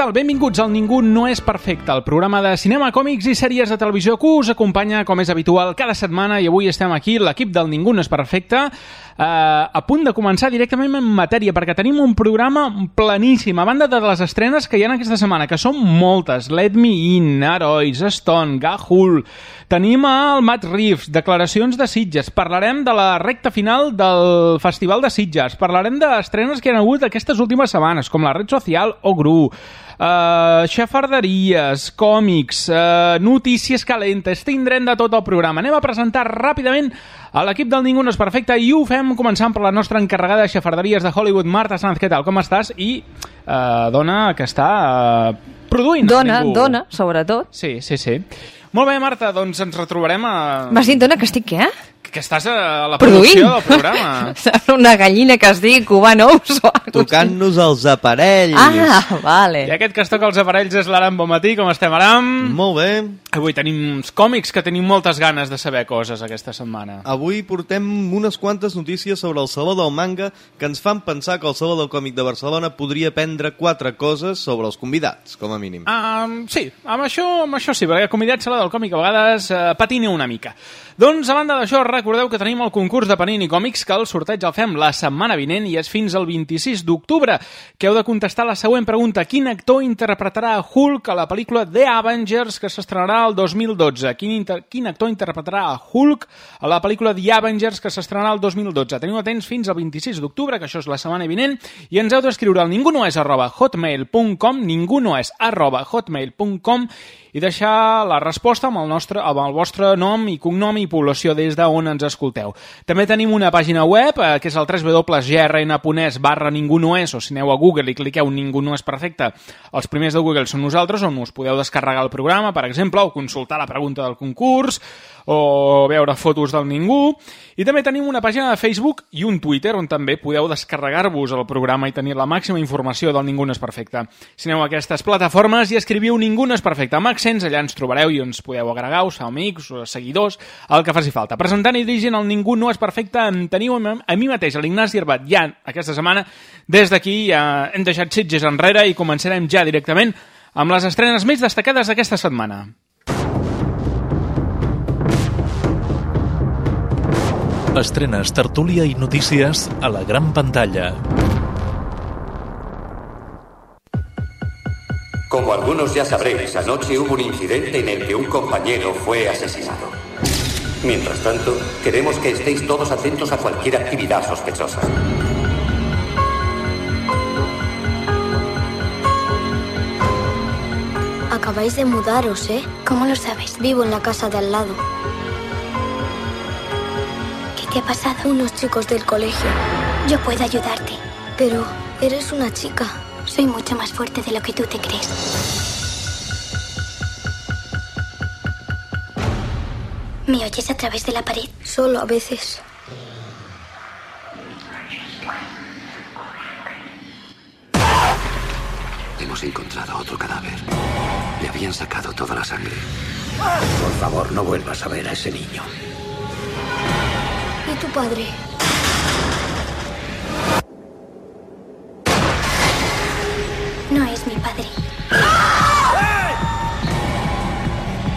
Tal? Benvinguts al Ningú no és perfecte, el programa de cinema, còmics i sèries de televisió que us acompanya, com és habitual, cada setmana i avui estem aquí, l'equip del Ningú no és perfecte, eh, a punt de començar directament en matèria, perquè tenim un programa planíssim, a banda de les estrenes que hi ha aquesta setmana, que són moltes, Let Me In, Herois, Stone, Gahul, tenim el Matt Reeves, declaracions de Sitges, parlarem de la recta final del Festival de Sitges, parlarem d'estrenes que hi ha hagut aquestes últimes setmanes, com la Red Social o Gru, uh, xafarderies, còmics, uh, notícies calentes, tindrem de tot el programa. Anem a presentar ràpidament a l'equip del Ningú no és perfecte i ho fem començant per la nostra encarregada de xafarderies de Hollywood, Marta Sanz. Què tal, com estàs? I uh, dona que està uh, produint. Dona, dona, sobretot. Sí, sí, sí. Molt bé, Marta, doncs ens retrobarem a... M'has dit, dona, que estic què? Que estàs a la Produint. producció del programa. Sembla una gallina que es digui cubant ous o. Tocant-nos els aparells. Ah, vale. I aquest que es toca els aparells és l'Aram Bonmatí. Com estem, Aram? Molt bé. Avui tenim uns còmics que tenim moltes ganes de saber coses aquesta setmana. Avui portem unes quantes notícies sobre el Saló del Manga que ens fan pensar que el Saló del Còmic de Barcelona podria prendre quatre coses sobre els convidats, com a mínim. Um, sí, amb això, amb això sí, perquè convidats a la del còmic a vegades uh, patina una mica. Doncs, a banda d'això, recordeu que tenim el concurs de Panini Còmics, que el sorteig el fem la setmana vinent i és fins al 26 d'octubre, que heu de contestar la següent pregunta. Quin actor interpretarà Hulk a la pel·lícula The Avengers, que s'estrenarà el 2012? Quin, inter quin actor interpretarà a Hulk a la pel·lícula The Avengers, que s'estrenarà el 2012? Teniu temps fins al 26 d'octubre, que això és la setmana vinent, i ens heu d'escriure al ningunoes arroba hotmail.com, ningunoes arroba hotmail.com, i deixar la resposta amb el, nostre, amb el vostre nom i cognom i població des d'on ens escolteu. També tenim una pàgina web, eh, que és el www.grn.es barra ningú no és, o si aneu a Google i cliqueu ningú no és perfecte, els primers de Google són nosaltres, on us podeu descarregar el programa, per exemple, o consultar la pregunta del concurs, o veure fotos del ningú. I també tenim una pàgina de Facebook i un Twitter on també podeu descarregar-vos el programa i tenir la màxima informació del Ningú no és perfecte. Si aneu a aquestes plataformes i escriviu Ningú no és perfecte amb accents, allà ens trobareu i ens podeu agregar, us amics, o seguidors, el que faci falta. Presentant i dirigint el Ningú no és perfecte em teniu a mi mateix, a l'Ignasi Herbat, ja aquesta setmana. Des d'aquí ja hem deixat Sitges enrere i començarem ja directament amb les estrenes més destacades d'aquesta setmana. Estrenes, tertúlia i notícies a la gran pantalla. Como algunos ya sabréis, anoche hubo un incidente en el que un compañero fue asesinado. Mientras tanto, queremos que estéis todos atentos a cualquier actividad sospechosa. Acabáis de mudaros, ¿eh? ¿Cómo lo sabes? Vivo en la casa de al lado. ¿Qué te ha pasado? Unos chicos del colegio. Yo puedo ayudarte. Pero eres una chica. Soy mucho más fuerte de lo que tú te crees. ¿Me oyes a través de la pared? Solo a veces. Hemos encontrado otro cadáver. Le habían sacado toda la sangre. Por favor, no vuelvas a ver a ese niño. ¿Y tu padre? No es mi padre.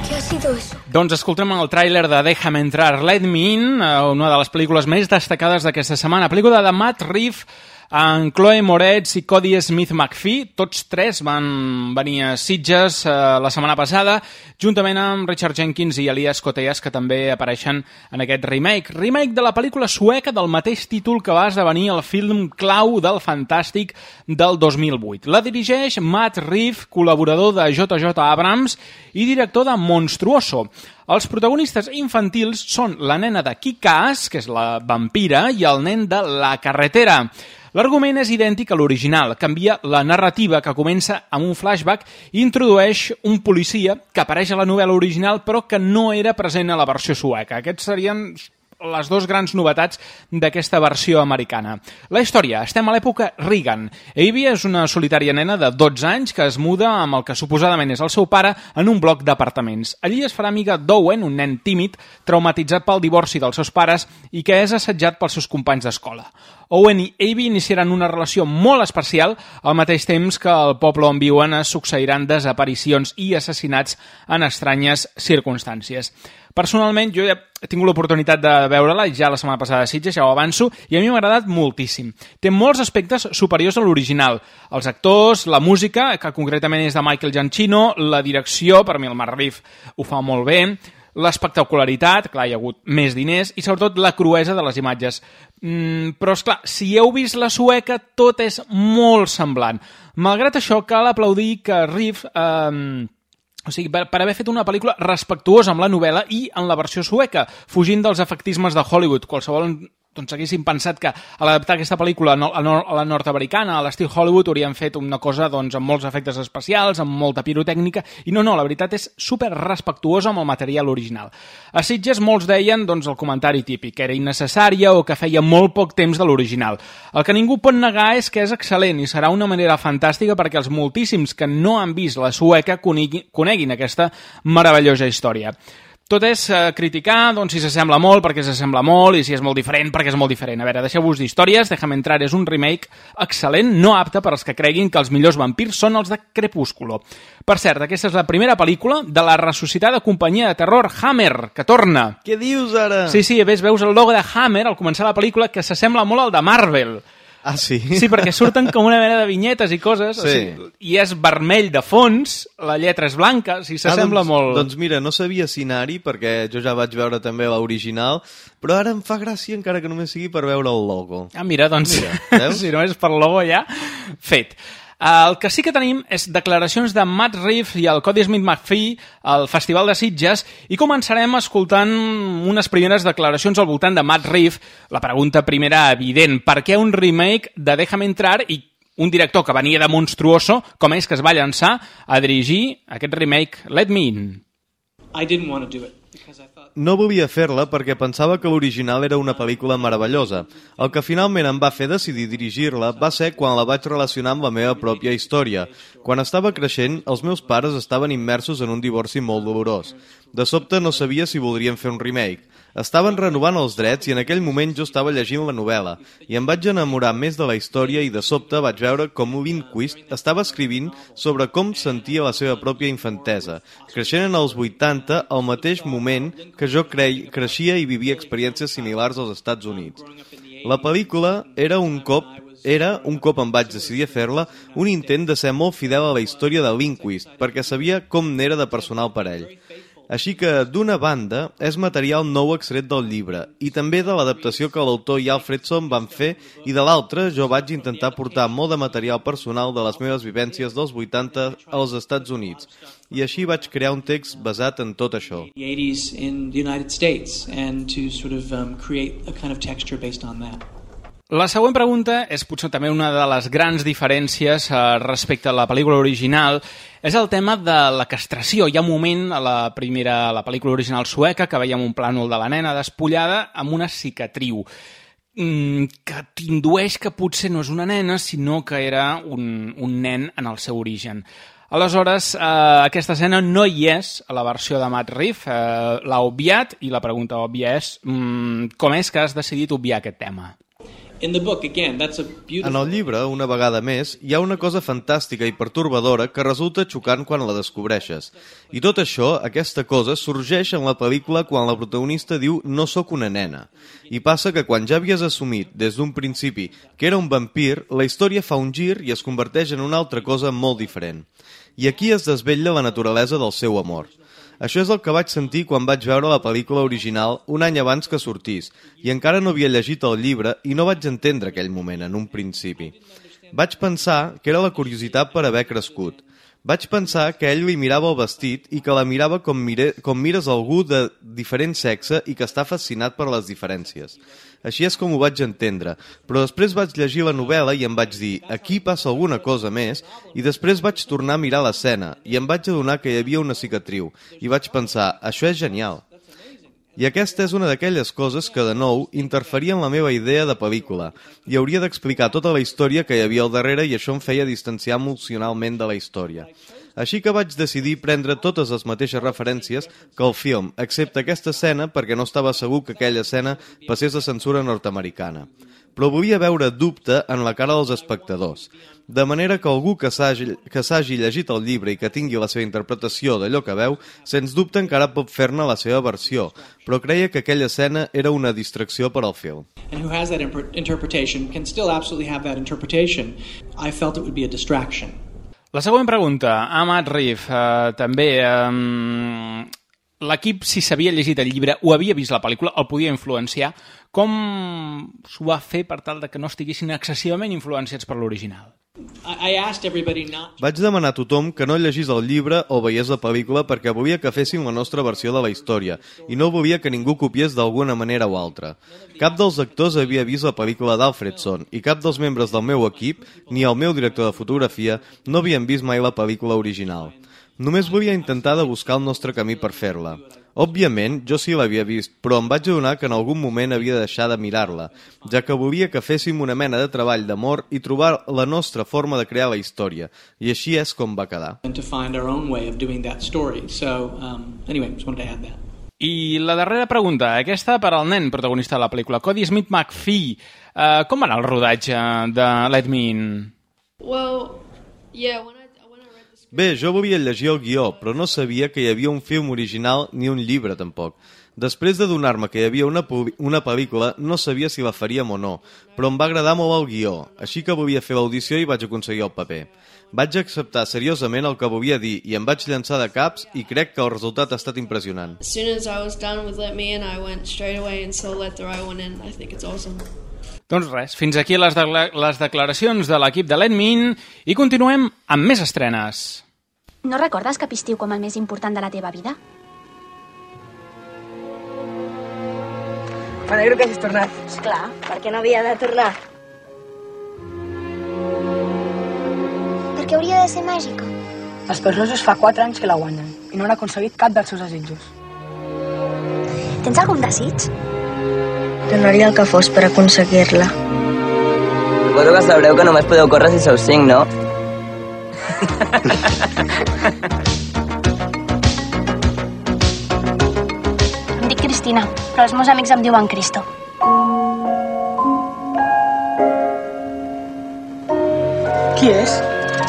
¿Qué ha sido? Doncs escoltem el tràiler de Déjame entrar, Let Me In, eh, una de les pel·lícules més destacades d'aquesta setmana. Pel·lícula de Matt Reeves, En Chloe Moretz i Cody Smith McPhee, tots tres van venir a Sitges eh, la setmana passada, juntament amb Richard Jenkins i Elias Koteas, que també apareixen en aquest remake. Remake de la pel·lícula sueca del mateix títol que va esdevenir el film clau del Fantàstic del 2008. La dirigeix Matt Reeves, col·laborador de JJ Abrams i director de Monstruoso. Els protagonistes infantils són la nena de Kikas, que és la vampira, i el nen de La Carretera. L'argument és idèntic a l'original, canvia la narrativa que comença amb un flashback i introdueix un policia que apareix a la novel·la original però que no era present a la versió sueca. Aquests serien les dues grans novetats d'aquesta versió americana. La història. Estem a l'època Reagan. Avy és una solitària nena de 12 anys que es muda amb el que suposadament és el seu pare en un bloc d'apartaments. Allí es farà amiga d'Owen, un nen tímid, traumatitzat pel divorci dels seus pares i que és assetjat pels seus companys d'escola. Owen i Avy iniciaran una relació molt especial al mateix temps que al poble on viuen es succeiran desaparicions i assassinats en estranyes circumstàncies. Personalment, jo ja he tingut l'oportunitat de veure-la ja la setmana passada a Sitges, ja ho avanço, i a mi m'ha agradat moltíssim. Té molts aspectes superiors a l'original. Els actors, la música, que concretament és de Michael Giancino, la direcció, per mi el Mark Riff ho fa molt bé, l'espectacularitat, clar, hi ha hagut més diners, i sobretot la cruesa de les imatges. Mm, però, és clar, si heu vist la sueca, tot és molt semblant. Malgrat això, cal aplaudir que Riff... Eh, o sigui, per, per haver fet una pel·lícula respectuosa amb la novel·la i en la versió sueca, fugint dels efectismes de Hollywood. Qualsevol doncs haguéssim pensat que a l'adaptar aquesta pel·lícula a la nord-americana, a l'estil Hollywood, haurien fet una cosa doncs, amb molts efectes especials, amb molta pirotècnica, i no, no, la veritat és super respectuosa amb el material original. A Sitges molts deien doncs, el comentari típic, que era innecessària o que feia molt poc temps de l'original. El que ningú pot negar és que és excel·lent i serà una manera fantàstica perquè els moltíssims que no han vist la sueca coneguin aquesta meravellosa història. Tot és eh, criticar, doncs, si s'assembla molt perquè s'assembla molt i si és molt diferent perquè és molt diferent. A veure, deixeu-vos d'històries, Déjame entrar és un remake excel·lent, no apte per als que creguin que els millors vampirs són els de Crepúsculo. Per cert, aquesta és la primera pel·lícula de la ressuscitada companyia de terror Hammer, que torna. Què dius ara? Sí, sí, ves, veus el logo de Hammer al començar la pel·lícula que s'assembla molt al de Marvel. Ah, sí? Sí, perquè surten com una mena de vinyetes i coses, Sí. o sigui, i és vermell de fons, la lletra és blanca, o sigui, s'assembla doncs, molt... Doncs mira, no sabia si anar-hi, perquè jo ja vaig veure també l'original, però ara em fa gràcia encara que només sigui per veure el logo. Ah, mira, doncs, Mira, si no és per logo ja, fet. El que sí que tenim és declaracions de Matt Reeves i el Cody Smith McPhee al Festival de Sitges i començarem escoltant unes primeres declaracions al voltant de Matt Reeves. La pregunta primera evident, per què un remake de Déjame entrar i un director que venia de Monstruoso, com és que es va llançar a dirigir aquest remake Let Me In? I didn't want to do it No volia fer-la perquè pensava que l'original era una pel·lícula meravellosa. El que finalment em va fer decidir dirigir-la va ser quan la vaig relacionar amb la meva pròpia història. Quan estava creixent, els meus pares estaven immersos en un divorci molt dolorós. De sobte no sabia si voldrien fer un remake. Estaven renovant els drets i en aquell moment jo estava llegint la novel·la i em vaig enamorar més de la història i de sobte vaig veure com Lindquist estava escrivint sobre com sentia la seva pròpia infantesa, creixent en els 80 al mateix moment que jo crei, creixia i vivia experiències similars als Estats Units. La pel·lícula era un cop era, un cop em vaig decidir fer-la, un intent de ser molt fidel a la història de Lindquist, perquè sabia com n'era de personal per ell. Així que, d'una banda, és material nou extret del llibre i també de l'adaptació que l'autor i Alfredson van fer i de l'altra jo vaig intentar portar molt de material personal de les meves vivències dels 80 als Estats Units i així vaig crear un text basat en tot això. the 80s in the United States and to sort of um, create a kind of texture based on that. La següent pregunta és potser també una de les grans diferències eh, respecte a la pel·lícula original, és el tema de la castració. Hi ha un moment a la primera, a la pel·lícula original sueca que veiem un plànol de la nena despullada amb una cicatriu mm, que t'indueix que potser no és una nena, sinó que era un, un nen en el seu origen. Aleshores, eh, aquesta escena no hi és a la versió de Matt Reeves, eh, l'ha obviat, i la pregunta òbvia és mm, com és que has decidit obviar aquest tema? En el llibre, una vegada més, hi ha una cosa fantàstica i pertorbadora que resulta xocant quan la descobreixes. I tot això, aquesta cosa, sorgeix en la pel·lícula quan la protagonista diu «no sóc una nena». I passa que quan ja havies assumit, des d'un principi, que era un vampir, la història fa un gir i es converteix en una altra cosa molt diferent. I aquí es desvetlla la naturalesa del seu amor. Això és el que vaig sentir quan vaig veure la pel·lícula original un any abans que sortís, i encara no havia llegit el llibre i no vaig entendre aquell moment en un principi. Vaig pensar que era la curiositat per haver crescut. Vaig pensar que ell li mirava el vestit i que la mirava com, mire, com mires algú de diferent sexe i que està fascinat per les diferències. Així és com ho vaig entendre, però després vaig llegir la novel·la i em vaig dir aquí passa alguna cosa més i després vaig tornar a mirar l'escena i em vaig adonar que hi havia una cicatriu i vaig pensar, això és genial. I aquesta és una d'aquelles coses que, de nou, interferia en la meva idea de pel·lícula i hauria d'explicar tota la història que hi havia al darrere i això em feia distanciar emocionalment de la història. Així que vaig decidir prendre totes les mateixes referències que el film, excepte aquesta escena perquè no estava segur que aquella escena passés a censura nord-americana. Però volia veure dubte en la cara dels espectadors, de manera que algú que s'hagi llegit el llibre i que tingui la seva interpretació d'allò que veu, sens dubte encara pot fer-ne la seva versió, però creia que aquella escena era una distracció per al film. and who has that interpretation can still absolutely have that interpretation. I felt it would be a distraction. La següent pregunta, Amat Rif, eh, també... Eh, L'equip, si s'havia llegit el llibre o havia vist la pel·lícula, el podia influenciar. Com s'ho va fer per tal de que no estiguessin excessivament influenciats per l'original? Vaig demanar a tothom que no llegís el llibre o veiés la pel·lícula perquè volia que féssim la nostra versió de la història i no volia que ningú copiés d'alguna manera o altra. Cap dels actors havia vist la pel·lícula d'Alfredson i cap dels membres del meu equip, ni el meu director de fotografia, no havien vist mai la pel·lícula original. Només volia intentar de buscar el nostre camí per fer-la. Òbviament, jo sí l'havia vist, però em vaig adonar que en algun moment havia de deixar de mirar-la, ja que volia que féssim una mena de treball d'amor i trobar la nostra forma de crear la història, i així és com va quedar. and to find our own way of doing that story. So, um, anyway. I la darrera pregunta, aquesta per al nen protagonista de la pel·lícula, Cody Smith McPhee. Uh, com va anar el rodatge de Let Me In? Well, yeah, when I, when I read the script, Bé, jo volia llegir el guió, però no sabia que hi havia un film original ni un llibre, tampoc. Després de donar-me que hi havia una, una pel·lícula, no sabia si la faríem o no, però em va agradar molt el guió, així que volia fer l'audició i vaig aconseguir el paper. Vaig acceptar seriosament el que volia dir i em vaig llançar de caps i crec que el resultat ha estat impressionant. as soon as I was done with Let Me In, I went straight away and saw Let the Right One In. I think it's awesome. Doncs res, fins aquí les, de les declaracions de l'equip de Let Me In i continuem amb més estrenes. No recordes cap estiu com el més important de la teva vida? M'alegro que hagis tornat. Esclar, perquè no havia de tornar. Per què hauria de ser màgica? Els pels rojos fa 4 anys que la guanyen i no han aconseguit cap dels seus desitjos. Tens algun desig? Donaria el que fos per aconseguir-la. Suposo que sabreu que només podeu córrer si sou 5, no? Em dic Cristina, però els meus amics em diuen Cristo. Qui és?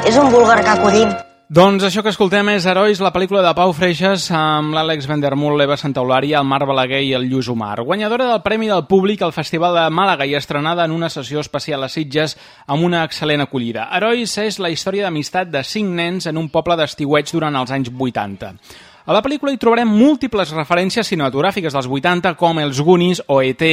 És un búlgar que acudim. Doncs això que escoltem és Herois, la pel·lícula de Pau Freixas amb l'Àlex Vandermull, l'Eva Santaulari, el Marc Balaguer i el Lluís Omar. Guanyadora del Premi del Públic al Festival de Màlaga i estrenada en una sessió especial a Sitges amb una excel·lent acollida. Herois és la història d'amistat de cinc nens en un poble d'estiueig durant els anys 80. A la pel·lícula hi trobarem múltiples referències cinematogràfiques dels 80 com els Goonies o E.T.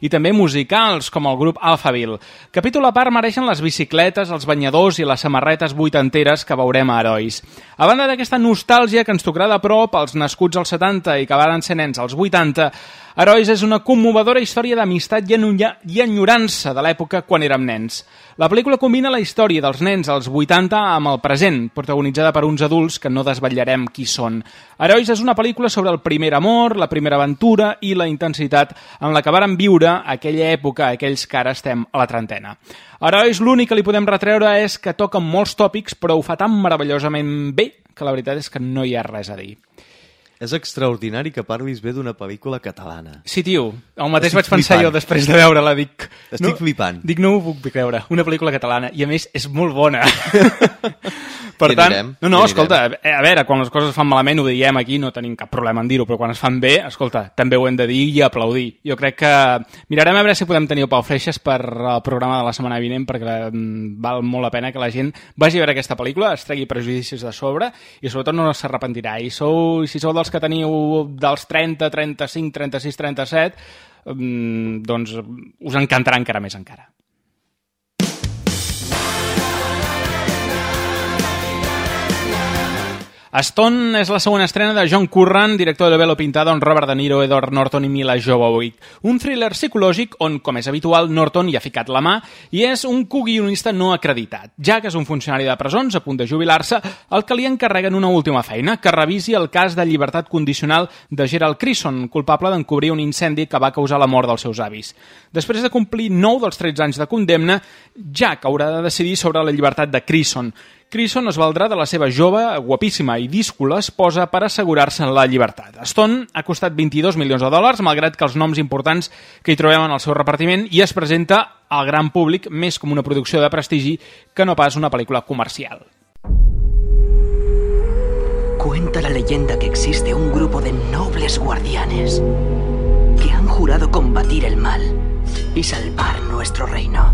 i també musicals com el grup Alphaville. Capítol a part mereixen les bicicletes, els banyadors i les samarretes vuitanteres que veurem a Herois. A banda d'aquesta nostàlgia que ens tocarà de prop als nascuts als 70 i que varen ser nens als 80, Herois és una commovedora història d'amistat i enyorança de l'època quan érem nens. La pel·lícula combina la història dels nens als 80 amb el present, protagonitzada per uns adults que no desvetllarem qui són. Herois és una pel·lícula sobre el primer amor, la primera aventura i la intensitat en la que varen viure aquella època, aquells que ara estem a la trentena. Herois l'únic que li podem retreure és que toca molts tòpics, però ho fa tan meravellosament bé que la veritat és que no hi ha res a dir. És extraordinari que parlis bé d'una pel·lícula catalana. Sí, tio, el mateix Estic vaig pensar flipant. jo després de veure-la, dic... Estic flipant. Dic, no ho puc creure, una pel·lícula catalana, i a més és molt bona. per tant, anirem, no, no, escolta, a a veure, quan les coses es fan malament ho diem aquí, no tenim cap problema en dir-ho, però quan es fan bé, escolta, també ho hem de dir i aplaudir. Jo crec que mirarem a veure si podem tenir el Pau Freixes per el programa de la setmana vinent, perquè mm, val molt la pena que la gent vagi a veure aquesta pel·lícula, es tregui prejudicis de sobre i sobretot no s'arrepentirà. I sou, si sou dels que teniu dels 30, 35, 36, 37, mm, doncs us encantarà encara més encara. Stone és la segona estrena de John Curran, director de Velo Pintado, on Robert De Niro, Edward Norton i Mila Jovovich. Un thriller psicològic on, com és habitual, Norton hi ha ficat la mà i és un co-guionista no acreditat. Jack és un funcionari de presons a punt de jubilar-se, el que li encarreguen una última feina, que revisi el cas de llibertat condicional de Gerald Crison, culpable d'encobrir un incendi que va causar la mort dels seus avis. Després de complir 9 dels 13 anys de condemna, Jack haurà de decidir sobre la llibertat de Crison. Crison es valdrà de la seva jove, guapíssima i díscola esposa per assegurar-se la llibertat. Stone ha costat 22 milions de dòlars, malgrat que els noms importants que hi trobem en el seu repartiment i es presenta al gran públic més com una producció de prestigi que no pas una pel·lícula comercial. Cuenta la leyenda que existe un grupo de nobles guardianes que han jurado combatir el mal y salvar nuestro reino.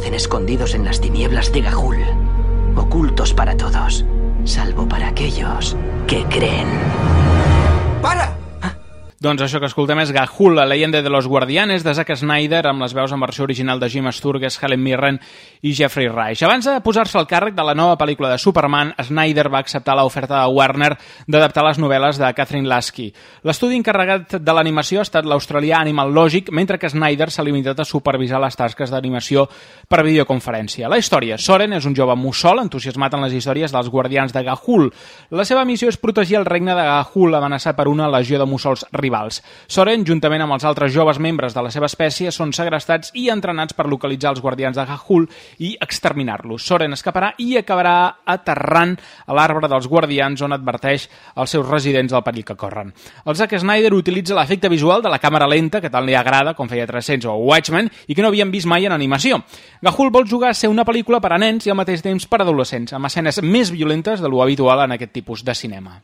Permanecen escondidos en las tinieblas de Gahul, ocultos para todos, salvo para aquellos que creen. ¡Para! Doncs això que escoltem és Gahul, la leyenda de los guardianes de Zack Snyder, amb les veus en versió original de Jim Sturges, Helen Mirren i Jeffrey Reich. Abans de posar-se al càrrec de la nova pel·lícula de Superman, Snyder va acceptar l'oferta de Warner d'adaptar les novel·les de Catherine Lasky. L'estudi encarregat de l'animació ha estat l'australià Animal Logic, mentre que Snyder s'ha limitat a supervisar les tasques d'animació per videoconferència. La història. Soren és un jove mussol entusiasmat en les històries dels guardians de Gahul. La seva missió és protegir el regne de Gahul amenaçat per una legió de mussols rivals. Soren, juntament amb els altres joves membres de la seva espècie, són segrestats i entrenats per localitzar els guardians de Gahul i exterminar-los. Soren escaparà i acabarà aterrant a l'arbre dels guardians on adverteix als seus residents del perill que corren. El Zack Snyder utilitza l'efecte visual de la càmera lenta, que tant li agrada, com feia 300 o Watchmen, i que no havíem vist mai en animació. Gahul vol jugar a ser una pel·lícula per a nens i al mateix temps per a adolescents, amb escenes més violentes de lo habitual en aquest tipus de cinema.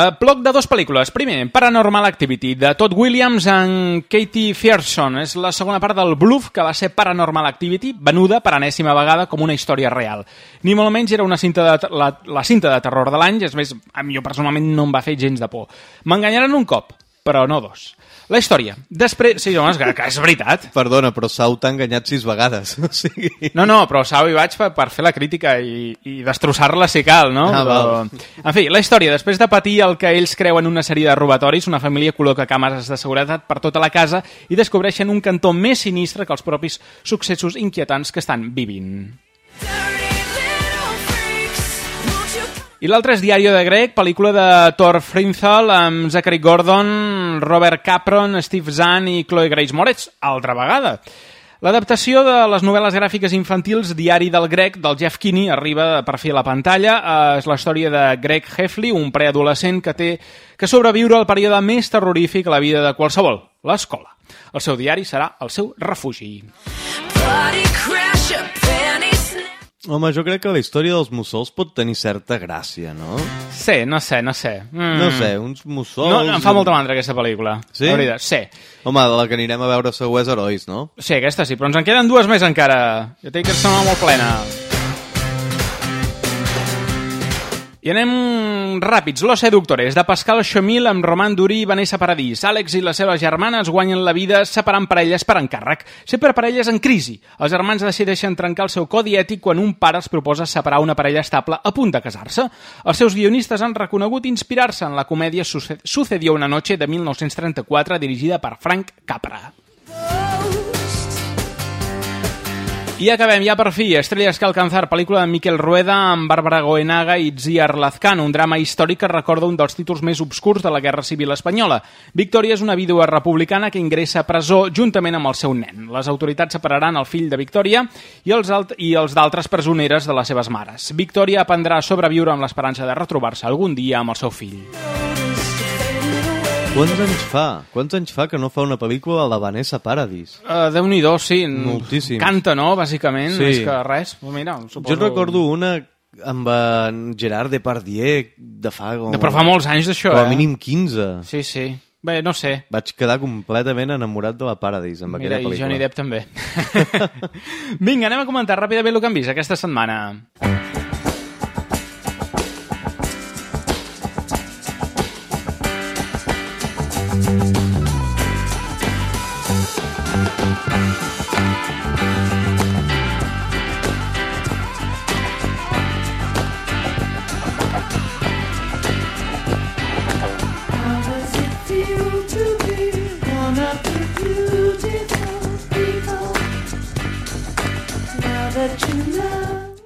Uh, bloc de dues pel·lícules. Primer, Paranormal Activity, de Todd Williams en Katie Fierson. És la segona part del Bluff, que va ser Paranormal Activity, venuda per enèsima vegada com una història real. Ni molt menys era una cinta de, la, la cinta de terror de l'any, és més, a mi personalment no em va fer gens de por. M'enganyaren un cop, però no dos. La història. Després... Sí, home, és, que, que és veritat. Perdona, però Sau t'ha enganyat sis vegades. O sigui... No, no, però Sau hi vaig per, per fer la crítica i, i destrossar-la si cal, no? Ah, però... val. En fi, la història. Després de patir el que ells creuen una sèrie de robatoris, una família col·loca càmeres de seguretat per tota la casa i descobreixen un cantó més sinistre que els propis successos inquietants que estan vivint. I l'altre és Diario de Greg, pel·lícula de Thor Frinthal amb Zachary Gordon, Robert Capron, Steve Zahn i Chloe Grace Moretz, altra vegada. L'adaptació de les novel·les gràfiques infantils Diari del Greg, del Jeff Kinney, arriba per fi a la pantalla. Eh, és la història de Greg Heffley, un preadolescent que té que sobreviure al període més terrorífic a la vida de qualsevol, l'escola. El seu diari serà el seu refugi. Party snatcher. Home, jo crec que la història dels mussols pot tenir certa gràcia, no? Sí, no sé, no sé. Mm. No sé, uns mussols... No, em fa molta mandra aquesta pel·lícula. Sí? La veritat, sí. Home, de la que anirem a veure segur és Herois, no? Sí, aquesta sí, però ens en queden dues més encara. Jo tinc que sembla molt plena. I anem ràpids. Los Seductores, de Pascal Chamil amb Roman Durí i Vanessa Paradís. Àlex i les seves germanes guanyen la vida separant parelles per encàrrec. Sempre parelles en crisi. Els germans decideixen trencar el seu codi ètic quan un pare els proposa separar una parella estable a punt de casar-se. Els seus guionistes han reconegut inspirar-se en la comèdia Suce- Sucedió una noche de 1934 dirigida per Frank Capra. I acabem ja per fi, Estrellas que alcanzar, pel·lícula de Miquel Rueda amb Bàrbara Goenaga i Itziar Lazcano, un drama històric que recorda un dels títols més obscurs de la Guerra Civil Espanyola. Victòria és una vídua republicana que ingressa a presó juntament amb el seu nen. Les autoritats separaran el fill de Victòria i els, alt i els d'altres presoneres de les seves mares. Victòria aprendrà a sobreviure amb l'esperança de retrobar-se algun dia amb el seu fill. Quants anys fa? Quants anys fa que no fa una pel·lícula de Vanessa Paradis? Uh, Déu-n'hi-do, sí. Moltíssims. Canta, no?, bàsicament, Sí. més que res. Mira, suposo... Jo recordo una amb en Gerard Depardieu de fa... Com... De, però fa molts anys d'això, Com eh? a mínim 15. Sí, sí. Bé, no sé. Vaig quedar completament enamorat de la Paradis amb Mira, aquella i pel·lícula. Johnny Depp també. Vinga, anem a comentar ràpidament el que hem vist aquesta setmana.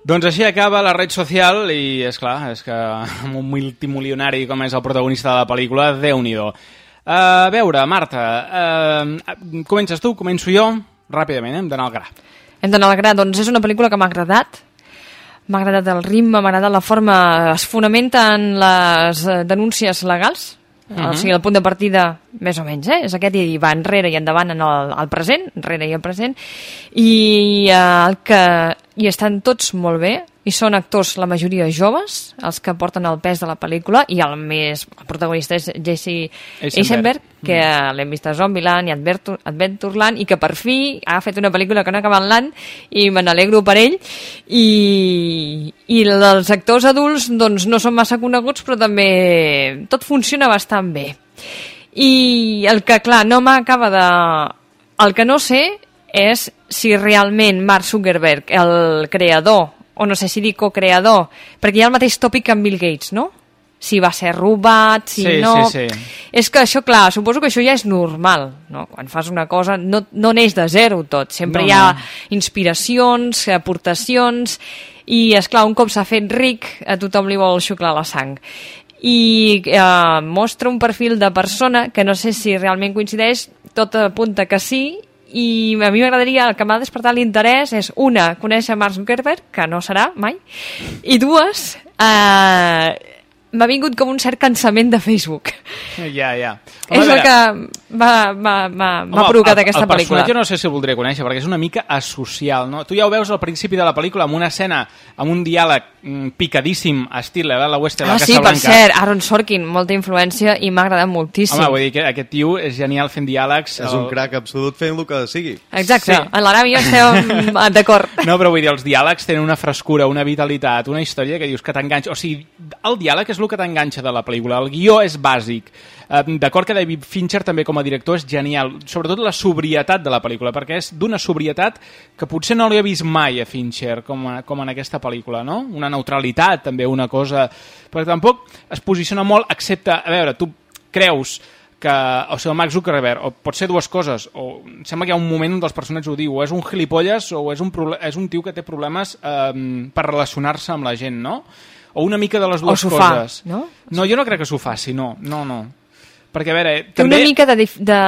Doncs així acaba la red social i, és clar, és que amb un multimilionari com és el protagonista de la pel·lícula, déu nhi uh, A veure, Marta, uh, comences tu, començo jo, ràpidament, eh? hem d'anar al gra. Hem d'anar al gra, doncs és una pel·lícula que m'ha agradat. M'ha agradat el ritme, m'ha agradat la forma... Es fonamenta en les eh, denúncies legals, Mhm. o sigui, el punt de partida, més o menys, eh? és aquest i va enrere i endavant en el, el present, enrere i el present, i eh, el que i estan tots molt bé, i són actors, la majoria joves, els que porten el pes de la pel·lícula, i el més el protagonista és Jesse Eisenberg. Eisenberg, que l'hem vist a Zombieland i Adventur- Adventureland, i que per fi ha fet una pel·lícula que no ha acabat l'any, i me n'alegro per ell, i, i els actors adults doncs, no són massa coneguts, però també tot funciona bastant bé. I el que, clar, no m'acaba de... El que no sé és si realment Mark Zuckerberg, el creador, o no sé si dic co-creador, perquè hi ha el mateix tòpic que amb Bill Gates, no? Si va ser robat, si Sí, no... sí, sí. És que això, clar, suposo que això ja és normal, no? Quan fas una cosa no, no neix de zero tot, sempre No, hi ha no. inspiracions, aportacions, i, és clar un cop s'ha fet ric, a tothom li vol xuclar la sang i eh, mostra un perfil de persona que no sé si realment coincideix, tot apunta que sí, i a mi m'agradaria, el que m'ha despertat l'interès és, una, conèixer Mark Zuckerberg, que no serà mai, i dues, eh, m'ha vingut com un cert cansament de Facebook. Ja, ja. és a el que m'ha Home, provocat el- aquesta el pel·lícula. personatge no sé si el voldria conèixer, perquè és una mica asocial, no? Tu ja ho veus al principi de la pel·lícula, amb una escena, amb un diàleg mm, picadíssim, estil la Bella Oeste, la Ah, Casa sí, per Blanca. cert, Aaron Sorkin, molta influència i m'ha agradat moltíssim. Home, vull dir que aquest tio és genial fent diàlegs. És un crac absolut fent el que sigui. Exacte, Sí. en jo estem d'acord. No, però vull dir, els diàlegs tenen una frescura, una vitalitat, una història que dius que t'enganxa. O sigui, el diàleg és el que t'enganxa de la pel·lícula. El guió és bàsic. D'acord que David Fincher també com a director és genial. Sobretot la sobrietat de la pel·lícula, perquè és d'una sobrietat que potser no l'he vist mai a Fincher, com, a, com en aquesta pel·lícula, no? Una neutralitat, també, una cosa... Perquè tampoc es posiciona molt, excepte... A veure, tu creus que, o sigui, el Mark Zuckerberg, o pot ser dues coses, o em sembla que hi ha un moment on els personatges ho diu, és un gilipolles o és un, és un tio que té problemes eh, per relacionar-se amb la gent, no? O una mica de les O dues s'ho fa, coses. no? No, jo no crec que s'ho faci, no, no, no. Perquè, a veure, Té també... una mica de, dif- de...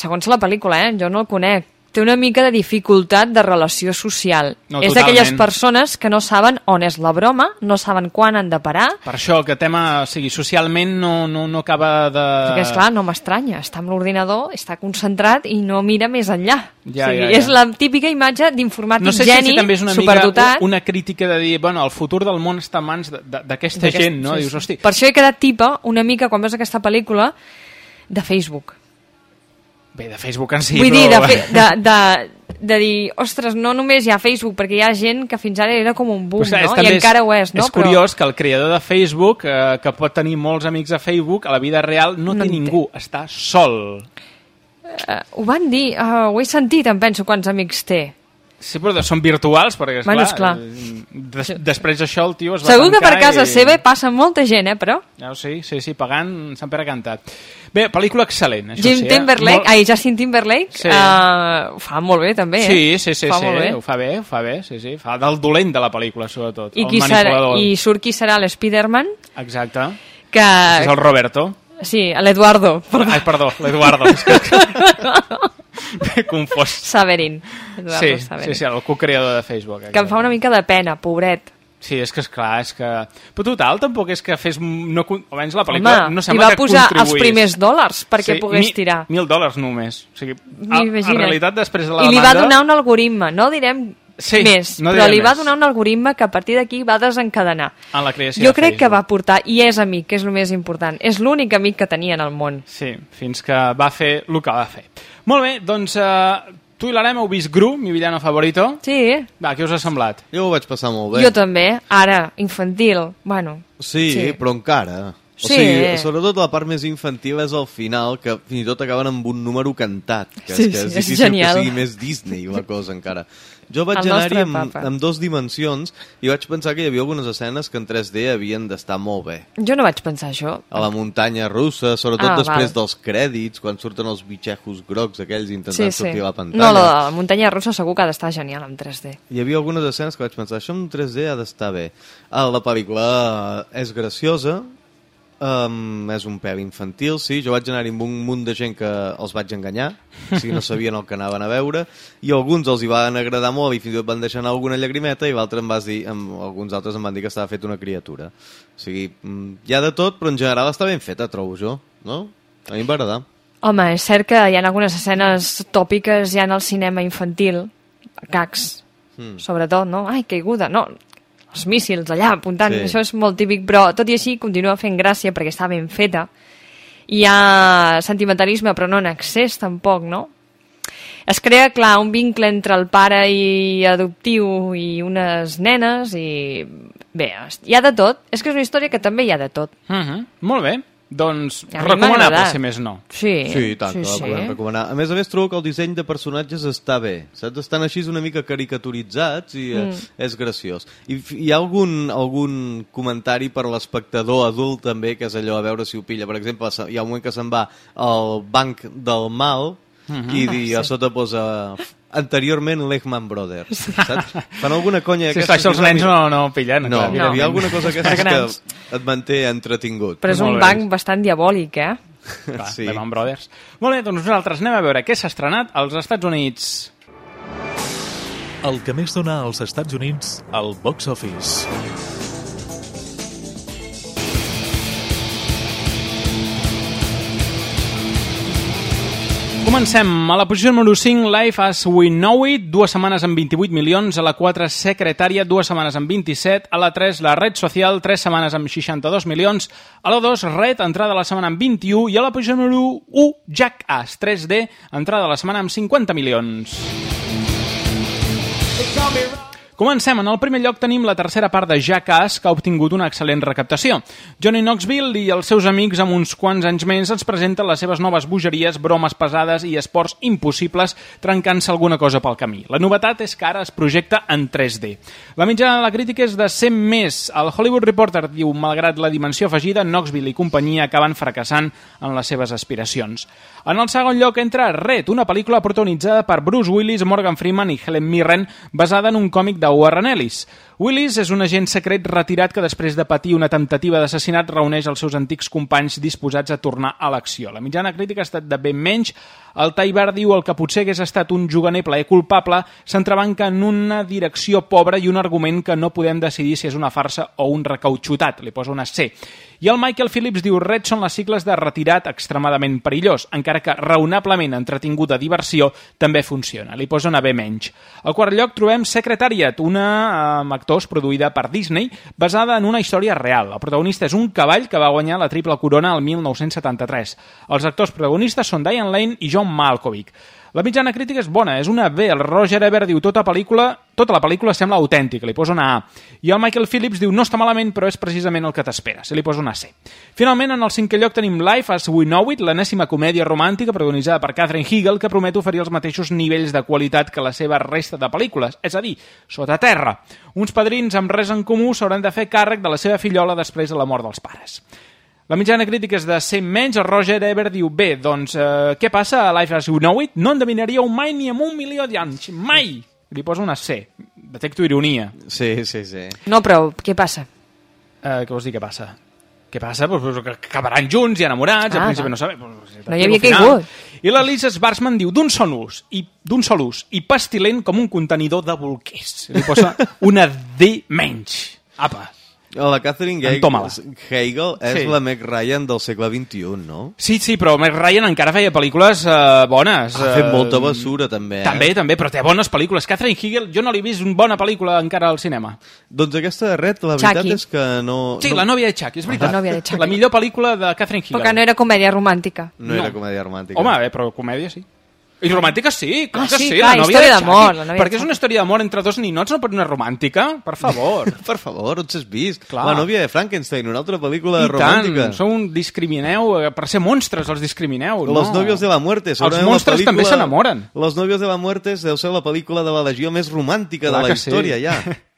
Segons la pel·lícula, eh? Jo no el conec. Té una mica de dificultat de relació social. No, és d'aquelles persones que no saben on és la broma, no saben quan han de parar, Per això, que tema, o sigui, socialment no, no, no acaba de... perquè, esclar, no m'estranya. Està amb l'ordinador, està concentrat i no mira més enllà. Ja, o sigui, ja, ja. És la típica imatge d'informàtic no sé si, geni, si també és una superdotat. mica una crítica de dir, bueno, el futur del món està en mans d'aquesta D'aquest- gent, no? sí, Dius, sí. hosti, Per això he quedat tipa una mica, quan veus aquesta pel·lícula, de Facebook. Bé, de Facebook en sí, Vull però... dir, de, fe, de, de, de dir, ostres, no només hi ha Facebook, perquè hi ha gent que fins ara era com un boom, Però, és, no? I encara ho és, no? És curiós que el creador de Facebook, eh, que pot tenir molts amics a Facebook, a la vida real no, No té en té. ningú, està sol. Però, uh, ho van dir, uh, ho he sentit, em penso, quants amics té. Sí, però són virtuals, perquè, esclar, Bueno, esclar. eh, des, després d'això el tio es va Segur que per casa i... seva passa molta gent, eh, però... Ja ho sé, sí, sí, pagant Sant Pere Cantat. Bé, pel·lícula excel·lent, això Jim sí. Timberlake, Eh? ai, Justin Timberlake, Sí. uh, ho fa molt bé, també, eh? Sí, sí, sí, fa sí, molt bé. ho fa bé, ho fa bé, sí, sí. Fa del dolent de la pel·lícula, sobretot. I, qui serà. I surt qui serà l'Spiderman, Exacte. que... És el Roberto. Sí, l'Eduardo. Ai, perdó, l'Eduardo. Confós. Eduardo Sí, sí, sí, el co-creador de Facebook. Que em fa una mica de pena, pobret. Sí, és que és clar, és que... Però total, tampoc és que fes... No, almenys la pel·lícula Home, no i sembla va que posar els contribuís. primers dòlars perquè Sí, pogués mi- tirar. Mil dòlars només. O sigui, a, en realitat, després de la I li va demanda... donar un algoritme, no direm Sí, més, no però li va més. donar un algoritme que a partir d'aquí va desencadenar. En la creació Jo crec que va portar, i és amic, que és el més important, és l'únic amic que tenia en el món. Sí, fins que va fer el que va fer. Molt bé, doncs eh, tu i l'Arem heu vist Gru, mi villano favorito. Sí, Va, què us ha semblat? Jo ho vaig passar molt bé. jo també, ara, infantil, bueno... Sí, Sí. però encara. O Sí. sigui, sobretot la part més infantil és el final, que fins i tot acaben amb un número cantat, que Sí, és, que sí, és és difícil genial. que sigui més Disney la cosa encara. Jo vaig anar-hi amb, papa. amb dos dimensions i vaig pensar que hi havia algunes escenes que en 3D havien d'estar molt bé. Jo no vaig pensar això. A la muntanya russa, sobretot Ah, després val. dels crèdits, quan surten els bitxejos grocs aquells intentant Sí, sí. sortir a la pantalla. No, la la muntanya russa segur que ha d'estar genial en 3D. Hi havia algunes escenes que vaig pensar, això en 3D ha d'estar bé. Ah, la pel·lícula és graciosa, um, és un pèl infantil, sí, jo vaig anar-hi amb un munt de gent que els vaig enganyar, o sigui, no sabien el que anaven a veure, i alguns els hi van agradar molt i fins i tot van deixar anar alguna llagrimeta i l'altre em vas dir, em, alguns altres em van dir que estava fet una criatura. O sigui, mm, hi ha de tot, però en general està ben feta, trobo jo, no? A mi em va agradar. Home, és cert que hi ha algunes escenes tòpiques ja en el cinema infantil, gags, Mm. sobretot, no? Ai, caiguda, no, els míssils allà apuntant, Sí. això és molt típic, però tot i així continua fent gràcia perquè està ben feta. Hi ha sentimentalisme, però no en excés tampoc, no? Es crea, clar, un vincle entre el pare i adoptiu i unes nenes i... Bé, hi ha de tot. És que és una història que també hi ha de tot. Uh -huh. Molt bé. Doncs A recomanable, si més no. Sí, Sí, i tant, sí, sí. podem recomanar. A més a més, trobo que el disseny de personatges està bé. Saps? Estan així una mica caricaturitzats i eh, Mm. és graciós. I hi ha algun, algun comentari per l'espectador adult també, que és allò a veure si ho pilla. Per exemple, hi ha un moment que se'n va al banc del mal Mhm. i, i a Sí. sota posa anteriorment Lehman Brothers. Saps? Fan alguna conya Si d'aquestes això els nens no, no pillen. No, clar, hi ha alguna cosa grans. que et manté entretingut. Però és un banc bastant diabòlic, eh? Clar, Sí. Lehman Brothers. Molt bé, doncs nosaltres anem a veure què s'ha estrenat als Estats Units. El que més dona als Estats Units al box office. Comencem. A la posició número 5, Life as We Know It, dues setmanes amb 28 milions. A la 4, Secretària, dues setmanes amb 27. A la 3, La Red Social, tres setmanes amb 62 milions. A la 2, Red, entrada a la setmana amb 21. I a la posició número 1, Jackass 3D, entrada a la setmana amb 50 milions. Comencem. En el primer lloc tenim la tercera part de Jackass, que ha obtingut una excel·lent recaptació. Johnny Knoxville i els seus amics, amb uns quants anys més, ens presenten les seves noves bogeries, bromes pesades i esports impossibles, trencant-se alguna cosa pel camí. La novetat és que ara es projecta en 3D. La mitjana de la crítica és de 100 més. El Hollywood Reporter diu, malgrat la dimensió afegida, Knoxville i companyia acaben fracassant en les seves aspiracions. En el segon lloc entra Red, una pel·lícula protagonitzada per Bruce Willis, Morgan Freeman i Helen Mirren, basada en un còmic de Warren Ellis. Willis és un agent secret retirat que després de patir una temptativa d'assassinat reuneix els seus antics companys disposats a tornar a l'acció. La mitjana crítica ha estat de ben menys. El Taibar diu el que potser hagués estat un juganer plaer culpable s'entrebanca en una direcció pobra i un argument que no podem decidir si és una farsa o un recautxutat. Li posa una C. I el Michael Phillips diu Red són les sigles de retirat extremadament perillós, encara que raonablement entretinguda diversió també funciona. Li posa una B menys. Al quart lloc trobem Secretariat, una amb actors produïda per Disney, basada en una història real. El protagonista és un cavall que va guanyar la triple corona el 1973. Els actors protagonistes són Diane Lane i John Malkovich. La mitjana crítica és bona, és una B. El Roger Ebert diu tota pel·lícula, tota la pel·lícula sembla autèntica, li posa una A. I el Michael Phillips diu no està malament, però és precisament el que t'espera, se li posa una C. Finalment, en el cinquè lloc tenim Life as We Know It, l'enèsima comèdia romàntica protagonitzada per Catherine Hegel, que promet oferir els mateixos nivells de qualitat que la seva resta de pel·lícules, és a dir, sota terra. Uns padrins amb res en comú s'hauran de fer càrrec de la seva fillola després de la mort dels pares. La mitjana crítica és de 100 menys, el Roger Ebert diu bé, doncs eh, què passa a Life as You Know It? No endevinaríeu mai ni amb un milió d'anys, mai! Li posa una C, detecto ironia. Sí, sí, sí. No, però què passa? Eh, què vols dir què passa? Què passa? Pues, pues, que acabaran junts i enamorats, Ah, al principi va. no sabem... Pues, No hi havia caigut. I la Lisa Sbarsman diu d'un sol ús, i d'un sol ús, i pestilent com un contenidor de bolquers. Li posa una D menys. Apa. La Catherine Hegel. Hegel és Sí. la Meg Ryan del segle XXI, no? Sí, sí, però Meg Ryan encara feia pel·lícules eh, bones. Ha fet eh, molta basura, també. Eh? També, també, però té bones pel·lícules. Catherine Hegel, jo no l'he vist una bona pel·lícula encara al cinema. Doncs aquesta red, la veritat Chucky. és que no... Sí, no, La nòvia de Chucky, és veritat. La nòvia de Chucky. La millor pel·lícula de Catherine Hegel. Perquè no era comèdia romàntica. no era comèdia romàntica. Home, eh, però comèdia sí. I romàntica sí, clar Ah, que sí, sí, clar, la nòvia història de d'amor, Perquè és una història d'amor entre dos ninots, no pot una romàntica? Per favor. Per favor, on s'has vist? Clar. La nòvia de Frankenstein, una altra pel·lícula I romàntica. tant, sou un discrimineu, eh, per ser monstres els discrimineu. Los no. novios de la muerte. Els monstres també s'enamoren. Los novios de la muerte deu ser la pel·lícula de la legió més romàntica Clar de la que sí. història, ja.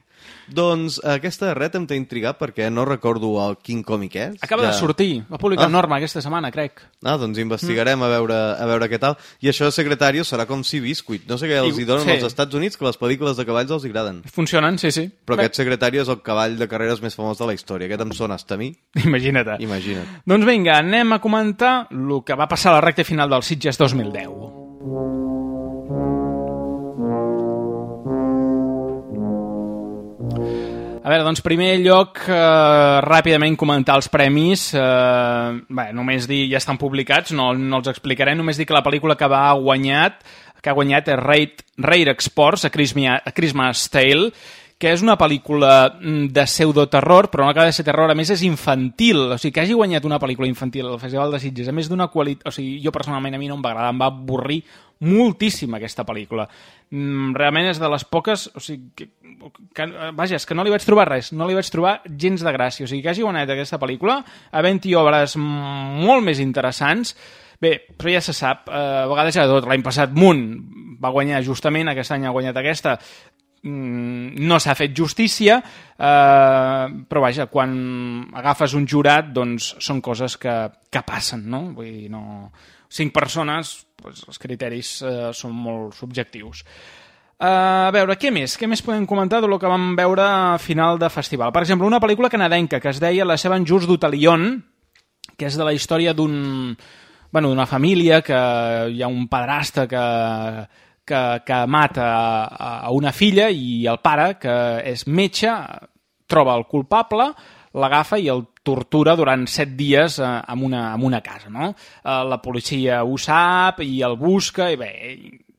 doncs aquesta red em té intrigat perquè no recordo el quin còmic és. Acaba de sortir, va publicar Ah. Norma aquesta setmana, crec. Ah, doncs investigarem a, veure, a veure què tal. I això de secretario serà com si Biscuit. No sé què els I- hi donen sí. als Estats Units, que les pel·lícules de cavalls els agraden. Funcionen, sí, sí. Però Bé, aquest secretario és el cavall de carreres més famós de la història. Aquest em sona hasta a mi. Imagina't. Imagina't. Doncs vinga, anem a comentar el que va passar a la recta final del Sitges 2010. A veure, doncs, primer lloc, eh, ràpidament comentar els premis. Eh, bé, només dir, ja estan publicats, no, no els explicaré, només dir que la pel·lícula que va guanyat que ha guanyat és Rate, Rare Exports, a Christmas, a Christmas Tale, que és una pel·lícula mm, de pseudoterror, però no acaba de ser terror, a més és infantil, o sigui, que hagi guanyat una pel·lícula infantil al Festival de Sitges, a més d'una qualitat... O sigui, jo personalment a mi no em va agradar, em va avorrir moltíssim aquesta pel·lícula. Mm, realment és de les poques... O sigui, que, que, vaja, és que no li vaig trobar res, no li vaig trobar gens de gràcia. O sigui, que hagi guanyat aquesta pel·lícula, havent-hi obres molt més interessants, Bé, però ja se sap, eh, a vegades ja tot. L'any passat Moon va guanyar justament, aquest any ha guanyat aquesta, mm, no s'ha fet justícia, eh, però vaja, quan agafes un jurat, doncs són coses que, que passen, no? Vull dir, no... Cinc persones, doncs, els criteris eh, són molt subjectius. Uh, a veure, què més? Què més podem comentar del que vam veure a final de festival? Per exemple, una pel·lícula canadenca que es deia La seva Just d'Utalion, que és de la història d'un bueno, d'una família que hi ha un padrastre que, que, que mata a, a una filla i el pare, que és metge, troba el culpable, l'agafa i el tortura durant set dies eh, en, una, en una casa. No? Eh, la policia ho sap i el busca i bé,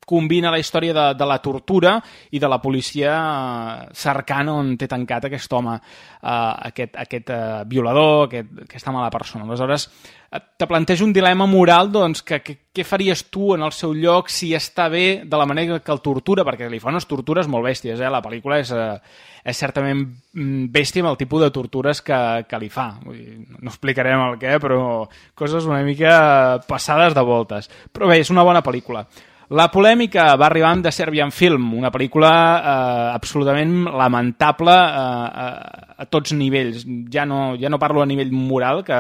combina la història de, de la tortura i de la policia eh, cercant on té tancat aquest home, eh, aquest, aquest eh, violador, aquest, aquesta mala persona. Aleshores, eh, te planteja un dilema moral, doncs, que, què faries tu en el seu lloc si està bé de la manera que el tortura, perquè li fa unes tortures molt bèsties, eh? la pel·lícula és, eh, és certament mm, bèstia amb el tipus de tortures que, que li fa. Vull dir, no explicarem el què, però coses una mica passades de voltes. Però bé, és una bona pel·lícula. La polèmica va arribar amb The Serbian Film, una pel·lícula eh, absolutament lamentable eh, a, a tots nivells. Ja no, ja no parlo a nivell moral, que,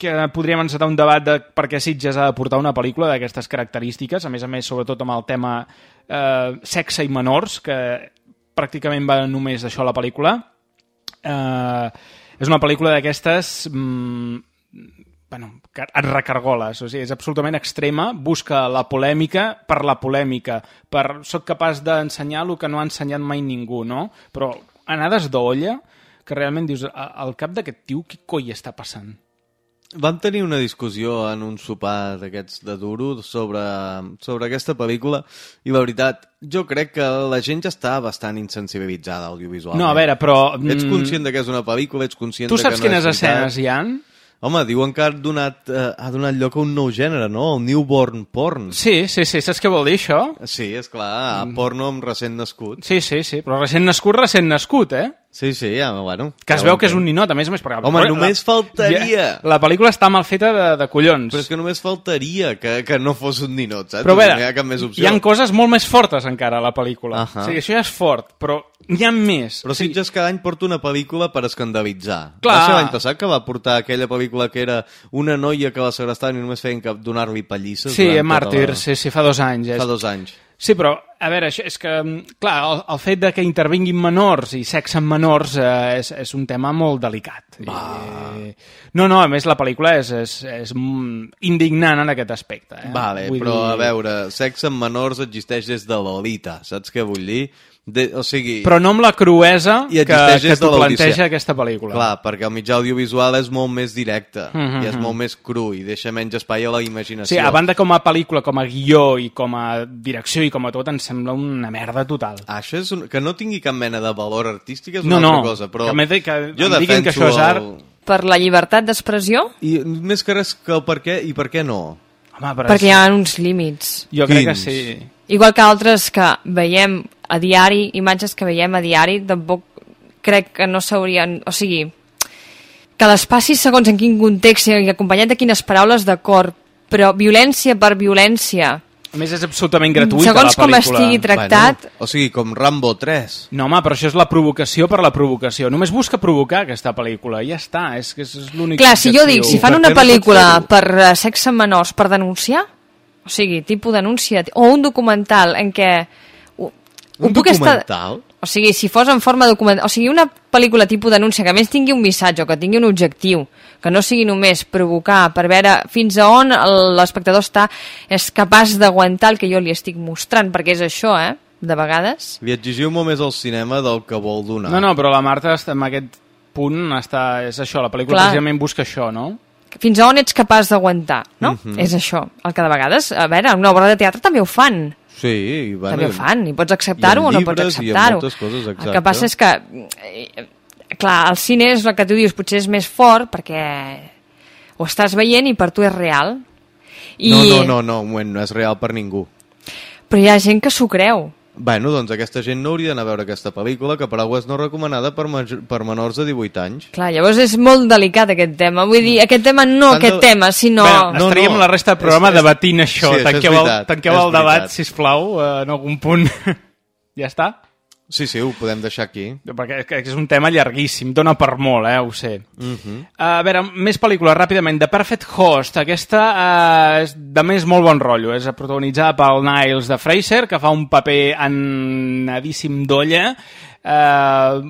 que podríem encetar un debat de per què Sitges ha de portar una pel·lícula d'aquestes característiques, a més a més, sobretot amb el tema eh, sexe i menors, que pràcticament va només d'això la pel·lícula. Eh, és una pel·lícula d'aquestes... Mm, bueno, et recargoles, o sigui, és absolutament extrema, busca la polèmica per la polèmica, per soc capaç d'ensenyar el que no ha ensenyat mai ningú, no? Però anades d'olla que realment dius, "A- al cap d'aquest tio, què coi està passant? Vam tenir una discussió en un sopar d'aquests de duro sobre, sobre aquesta pel·lícula i la veritat, jo crec que la gent ja està bastant insensibilitzada audiovisualment. No, a veure, però, Ets mm, conscient de que és una pel·lícula, ets conscient Tu de saps que no quines és veritat. escenes hi han? Home, diuen que ha donat, eh, ha donat lloc a un nou gènere, no? El newborn porn. Sí, sí, sí, saps què vol dir això? Sí, és clar, mm. porno amb recent nascut. Sí, sí, sí, però recent nascut, recent nascut, eh? Sí, sí, ja, bueno. Que es ja veu que és un ninot, a més a més. Perquè, Home, la- només faltaria. La, la pel·lícula està mal feta de, de collons. Però és que només faltaria que, que no fos un ninot, saps? Però veure, no hi ha cap més opció. hi ha coses molt més fortes encara a la pel·lícula. Ahà. O sigui, això ja és fort, però n'hi ha més. Però Sitges cada any porta una pel·lícula per escandalitzar. Clar. Va ser l'any passat que va portar aquella pel·lícula que era una noia que la segrestaven i només feien que donar-li pallisses. Sí, tota Màrtir, la- sí, sí, fa dos anys. Fa és. dos anys. Sí, però, a veure, això és que, mm, clar, el, el fet de que intervinguin menors i sexe amb menors eh, és, és un tema molt delicat. I, no, no, a més la pel·lícula és, és, és mm, indignant en aquest aspecte. Eh? Vale, Vull però dir- a veure, sexe amb menors existeix des de l'Olita, saps què vull dir? De, o sigui... Però no amb la cruesa I que, que t'ho planteja aquesta pel·lícula. Clar, perquè el mitjà audiovisual és molt més directe Mhm, i és mhm. molt més cru i deixa menys espai a la imaginació. Sí, a banda com a pel·lícula, com a guió i com a direcció i com a tot, em sembla una merda total. Ah, això és un... que no tingui cap mena de valor artístic és No, una no, altra cosa, però que que jo em diguin que això és art. el- Per la llibertat d'expressió? I més que res que el per què i per què no. Home, però Perquè hi ha uns límits. Jo crec que Quins? sí. Igual que altres que veiem a diari, imatges que veiem a diari, tampoc crec que no s'haurien... O sigui, que les passis segons en quin context i acompanyat de quines paraules d'acord, però violència per violència, A més, és absolutament gratuïta Segons la com pel·lícula. estigui tractat- Bueno, o sigui, com Rambo 3. No, home, però això és la provocació per la provocació. Només busca provocar aquesta pel·lícula, ja està, és que és, és l'únic Clar, si jo dic, si fan una no pel·lícula fer-ho? per eh, sexe menors per denunciar, o sigui, tipus denúncia, o un documental en què... Un puc estar- documental? O sigui, si fos en forma documental... O sigui, una pel·lícula tipus denúncia que a més tingui un missatge o que tingui un objectiu, que no sigui només provocar per veure fins a on l'espectador està és capaç d'aguantar el que jo li estic mostrant, perquè és això, eh? De vegades. Li exigiu molt més al cinema del que vol donar. No, no, però la Marta està en aquest punt està, és això, la pel·lícula Clar. precisament busca això, no? Fins a on ets capaç d'aguantar, no? Mhm. És això. El que de vegades, a veure, en una obra de teatre també ho fan. Sí, i bueno, també ho fan, i pots acceptar-ho o no pots acceptar-ho. El que passa és que, eh, clar, el cine és el que tu dius, potser és més fort perquè ho estàs veient i per tu és real. I... No, no, no, no, un moment, no és real per ningú. Però hi ha gent que s'ho creu. Bueno, doncs aquesta gent no hauria d'anar a veure aquesta pel·lícula, que per alguna no recomanada per, per menors de 18 anys. Clar, llavors és molt delicat aquest tema. Vull dir, aquest tema no Tant de- aquest tema, sinó... Bé, No, estaríem no, la resta del programa és- és- debatint això. sí, això és tanqueu el, veritat, tanqueu és el debat, veritat. sisplau, eh, en algun punt. ja està? Sí, sí, ho podem deixar aquí. Perquè és un tema llarguíssim, dona per molt, eh, ho sé. Uh -huh. A veure, més pel·lícules, ràpidament. The Perfect Host, aquesta eh, és de més molt bon rotllo. És protagonitzada pel Niles de Fraser, que fa un paper anadíssim d'olla, eh,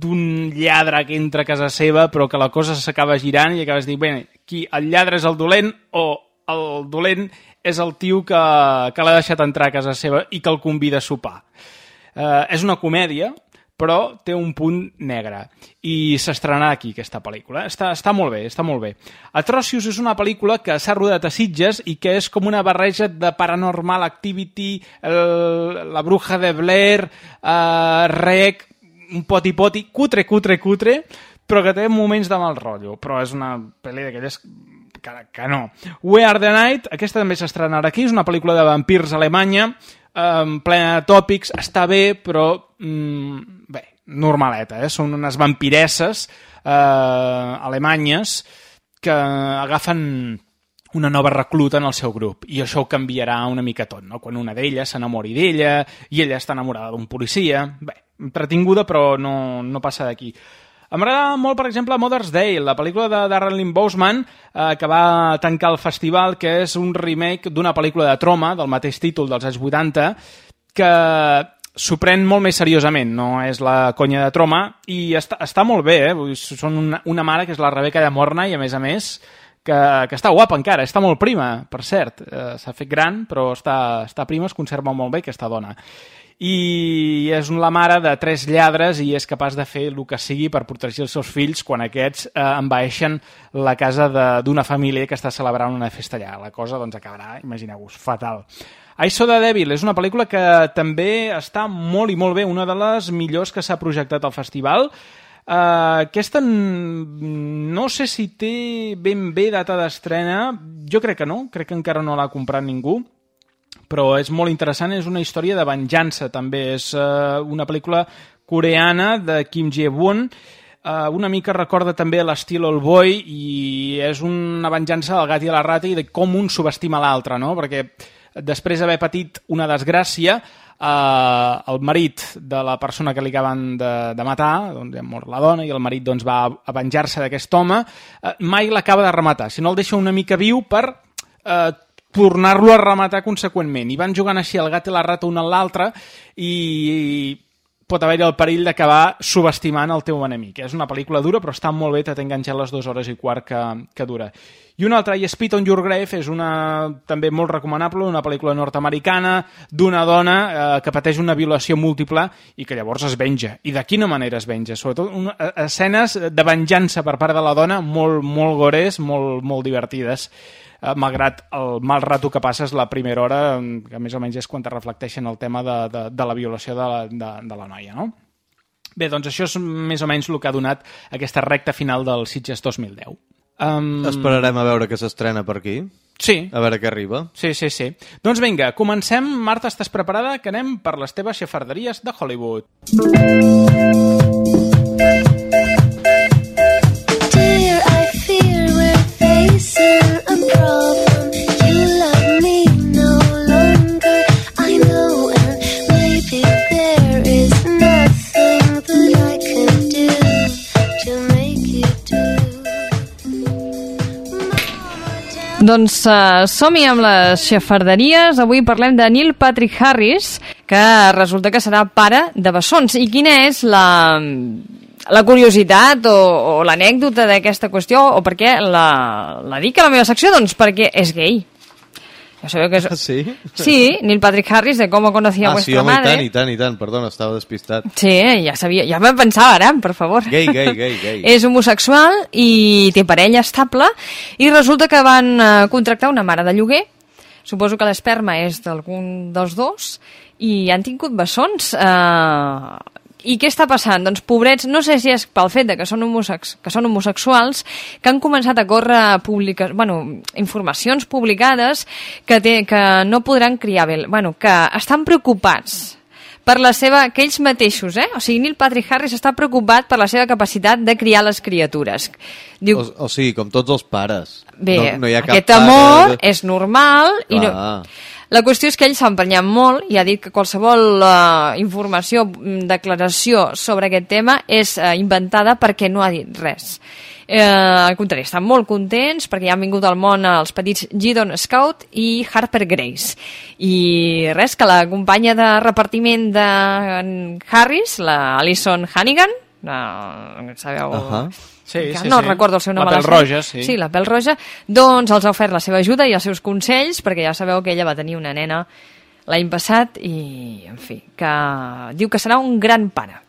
d'un lladre que entra a casa seva, però que la cosa s'acaba girant i acabes dient, bé, qui, el lladre és el dolent o el dolent és el tio que, que l'ha deixat entrar a casa seva i que el convida a sopar. Eh, és una comèdia, però té un punt negre. I s'estrenarà aquí, aquesta pel·lícula. Està, està molt bé, està molt bé. Atrocious és una pel·lícula que s'ha rodat a Sitges i que és com una barreja de Paranormal Activity, el, La Bruja de Blair, eh, Rec, un poti-poti, cutre, cutre, cutre, però que té moments de mal rotllo. Però és una pel·li d'aquelles que, que no. We Are the Night, aquesta també s'estrenarà aquí, és una pel·lícula de vampirs alemanya, eh, plena de tòpics, està bé, però mm, bé, normaleta, eh? són unes vampiresses eh, alemanyes que agafen una nova recluta en el seu grup i això ho canviarà una mica tot, no? quan una d'elles s'enamori d'ella i ella està enamorada d'un policia bé, entretinguda però no, no passa d'aquí M'agrada molt, per exemple, Mother's Day, la pel·lícula de Darren Lynn Bousman, eh, que va tancar el festival, que és un remake d'una pel·lícula de Troma, del mateix títol dels anys 80, que s'ho pren molt més seriosament, no és la conya de Troma, i està, està molt bé, eh? Són una, una mare que és la Rebecca de Morna, i a més a més, que, que està guapa encara, està molt prima, per cert, eh, s'ha fet gran, però està, està prima, es conserva molt bé aquesta dona i és la mare de tres lladres i és capaç de fer el que sigui per protegir els seus fills quan aquests eh, envaeixen la casa d'una família que està celebrant una festa allà. La cosa doncs acabarà, imagineu-vos, fatal. I Saw the Devil és una pel·lícula que també està molt i molt bé, una de les millors que s'ha projectat al festival. Uh, aquesta no sé si té ben bé data d'estrena, jo crec que no, crec que encara no l'ha comprat ningú, però és molt interessant, és una història de venjança també, és uh, una pel·lícula coreana de Kim Jae-won, uh, una mica recorda també l'estil All Boy i és una venjança del gat i la rata i de com un subestima l'altre, no? perquè després d'haver patit una desgràcia, eh, el marit de la persona que li acaben de, de matar, doncs ha mort la dona i el marit doncs, va a venjar-se d'aquest home, eh, mai l'acaba de rematar, si no el deixa una mica viu per eh, tornar-lo a rematar conseqüentment. I van jugant així el gat i la rata un a l'altre i pot haver-hi el perill d'acabar subestimant el teu enemic. És una pel·lícula dura, però està molt bé, t'ha enganxat les dues hores i quart que, que dura. I una altra, I Spit on Your Grave, és una també molt recomanable, una pel·lícula nord-americana d'una dona eh, que pateix una violació múltiple i que llavors es venja. I de quina manera es venja? Sobretot una, eh, escenes de venjança per part de la dona molt, molt gores, molt, molt divertides eh, malgrat el mal rato que passes la primera hora, que més o menys és quan te reflecteixen el tema de, de, de la violació de la, de, de la noia, no? Bé, doncs això és més o menys el que ha donat aquesta recta final del Sitges 2010. Um... Esperarem a veure què s'estrena per aquí. Sí. A veure què arriba. Sí, sí, sí. Doncs vinga, comencem. Marta, estàs preparada? Que anem per les teves xafarderies de Hollywood. Doncs uh, som-hi amb les xafarderies. Avui parlem de Neil Patrick Harris, que resulta que serà pare de bessons. I quina és la, la curiositat o, o l'anècdota d'aquesta qüestió? O per què la, la dic a la meva secció? Doncs perquè és gay. Ja sabeu que és... Ah, sí? Sí, Neil Patrick Harris, de Com conocía Ah, vuestra sí, home, madre. i tant, i tant, i tant. Perdona, estava despistat. Sí, ja sabia, ja me pensava ara, per favor. Gay, gay, gay, gay. És homosexual i té parella estable i resulta que van eh, contractar una mare de lloguer. Suposo que l'esperma és d'algun dels dos i han tingut bessons. Eh, I què està passant? Doncs pobrets, no sé si és pel fet de que són, homosex que són homosexuals, que han començat a córrer publica bueno, informacions publicades que, té, que no podran criar bé, bueno, que estan preocupats per la seva, que ells mateixos, eh? O sigui, Neil Patrick Harris està preocupat per la seva capacitat de criar les criatures. Diu, O, o sigui, com tots els pares. bé, no, no hi ha cap aquest amor pare... és normal i no... La qüestió és que ell s'ha emprenyat molt i ha dit que qualsevol uh, informació, mm, declaració sobre aquest tema és uh, inventada perquè no ha dit res. Eh, al contrari, estan molt contents perquè ja han vingut al món els petits Gideon Scout i Harper Grace. I res, que la companya de repartiment de Harris, la Alison Hannigan, la, sabeu? Ahà. Sí, que sí, no sí. recordo el seu nom La a pèl roja, sí. Sí, la pèl roja. Doncs els ha ofert la seva ajuda i els seus consells, perquè ja sabeu que ella va tenir una nena l'any passat i, en fi, que diu que serà un gran pare.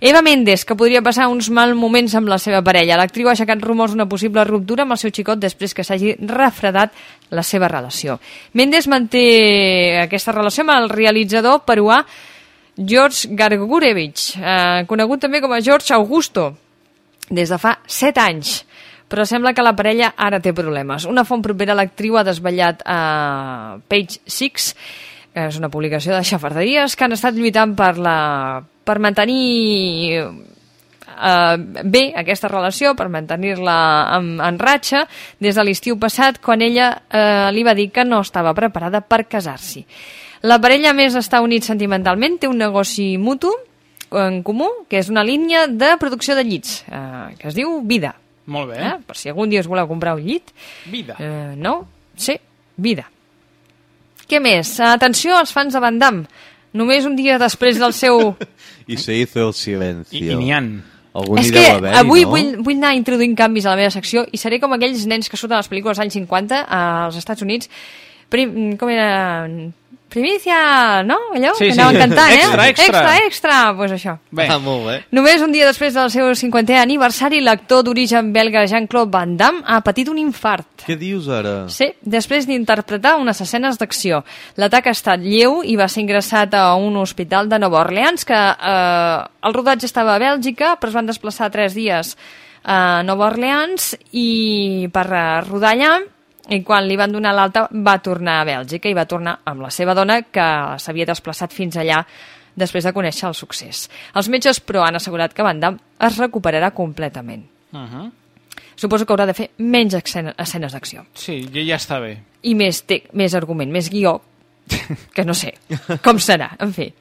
Eva Méndez, que podria passar uns mal moments amb la seva parella. L'actriu ha aixecat rumors d'una possible ruptura amb el seu xicot després que s'hagi refredat la seva relació. Méndez manté aquesta relació amb el realitzador peruà George Gargurevich, eh, conegut també com a George Augusto, des de fa 7 anys. Però sembla que la parella ara té problemes. Una font propera a l'actriu ha desvetllat a Page 6, que és una publicació de xafarderies, que han estat lluitant per, la, per mantenir eh, bé aquesta relació, per mantenir-la en, en ratxa, des de l'estiu passat, quan ella eh, li va dir que no estava preparada per casar-s'hi. La parella més està unit sentimentalment, té un negoci mutu en comú, que és una línia de producció de llits, eh, que es diu Vida. Molt bé. Eh? Per si algun dia us voleu comprar un llit. Vida. Eh, no? Sí, Vida. Què més? Atenció als fans de Van Damme. Només un dia després del seu... I se hizo el silencio. I, i n'hi. Algun és que avui no? vull, vull anar introduint canvis a la meva secció i seré com aquells nens que surten a les pel·lícules dels anys 50 als Estats Units. Prim, com era? Primicia, no? Allò Sí, que sí. anaven cantant, eh? Extra, extra. Extra, extra, pues això. Bé. Ah, molt bé. Només un dia després del seu 50è aniversari, l'actor d'origen belga Jean-Claude Van Damme ha patit un infart. Què dius ara? Sí, després d'interpretar unes escenes d'acció. L'atac ha estat lleu i va ser ingressat a un hospital de Nova Orleans, que eh, el rodatge estava a Bèlgica, però es van desplaçar tres dies a Nova Orleans i per eh, rodar allà i quan li van donar l'alta va tornar a Bèlgica i va tornar amb la seva dona que s'havia desplaçat fins allà després de conèixer el succés. Els metges, però, han assegurat que Van Damme es recuperarà completament. Uh -huh. Suposo que haurà de fer menys escena- escenes d'acció Sí, ja, ja està bé. i més, té, més argument, més guió, que no sé com serà, en fi.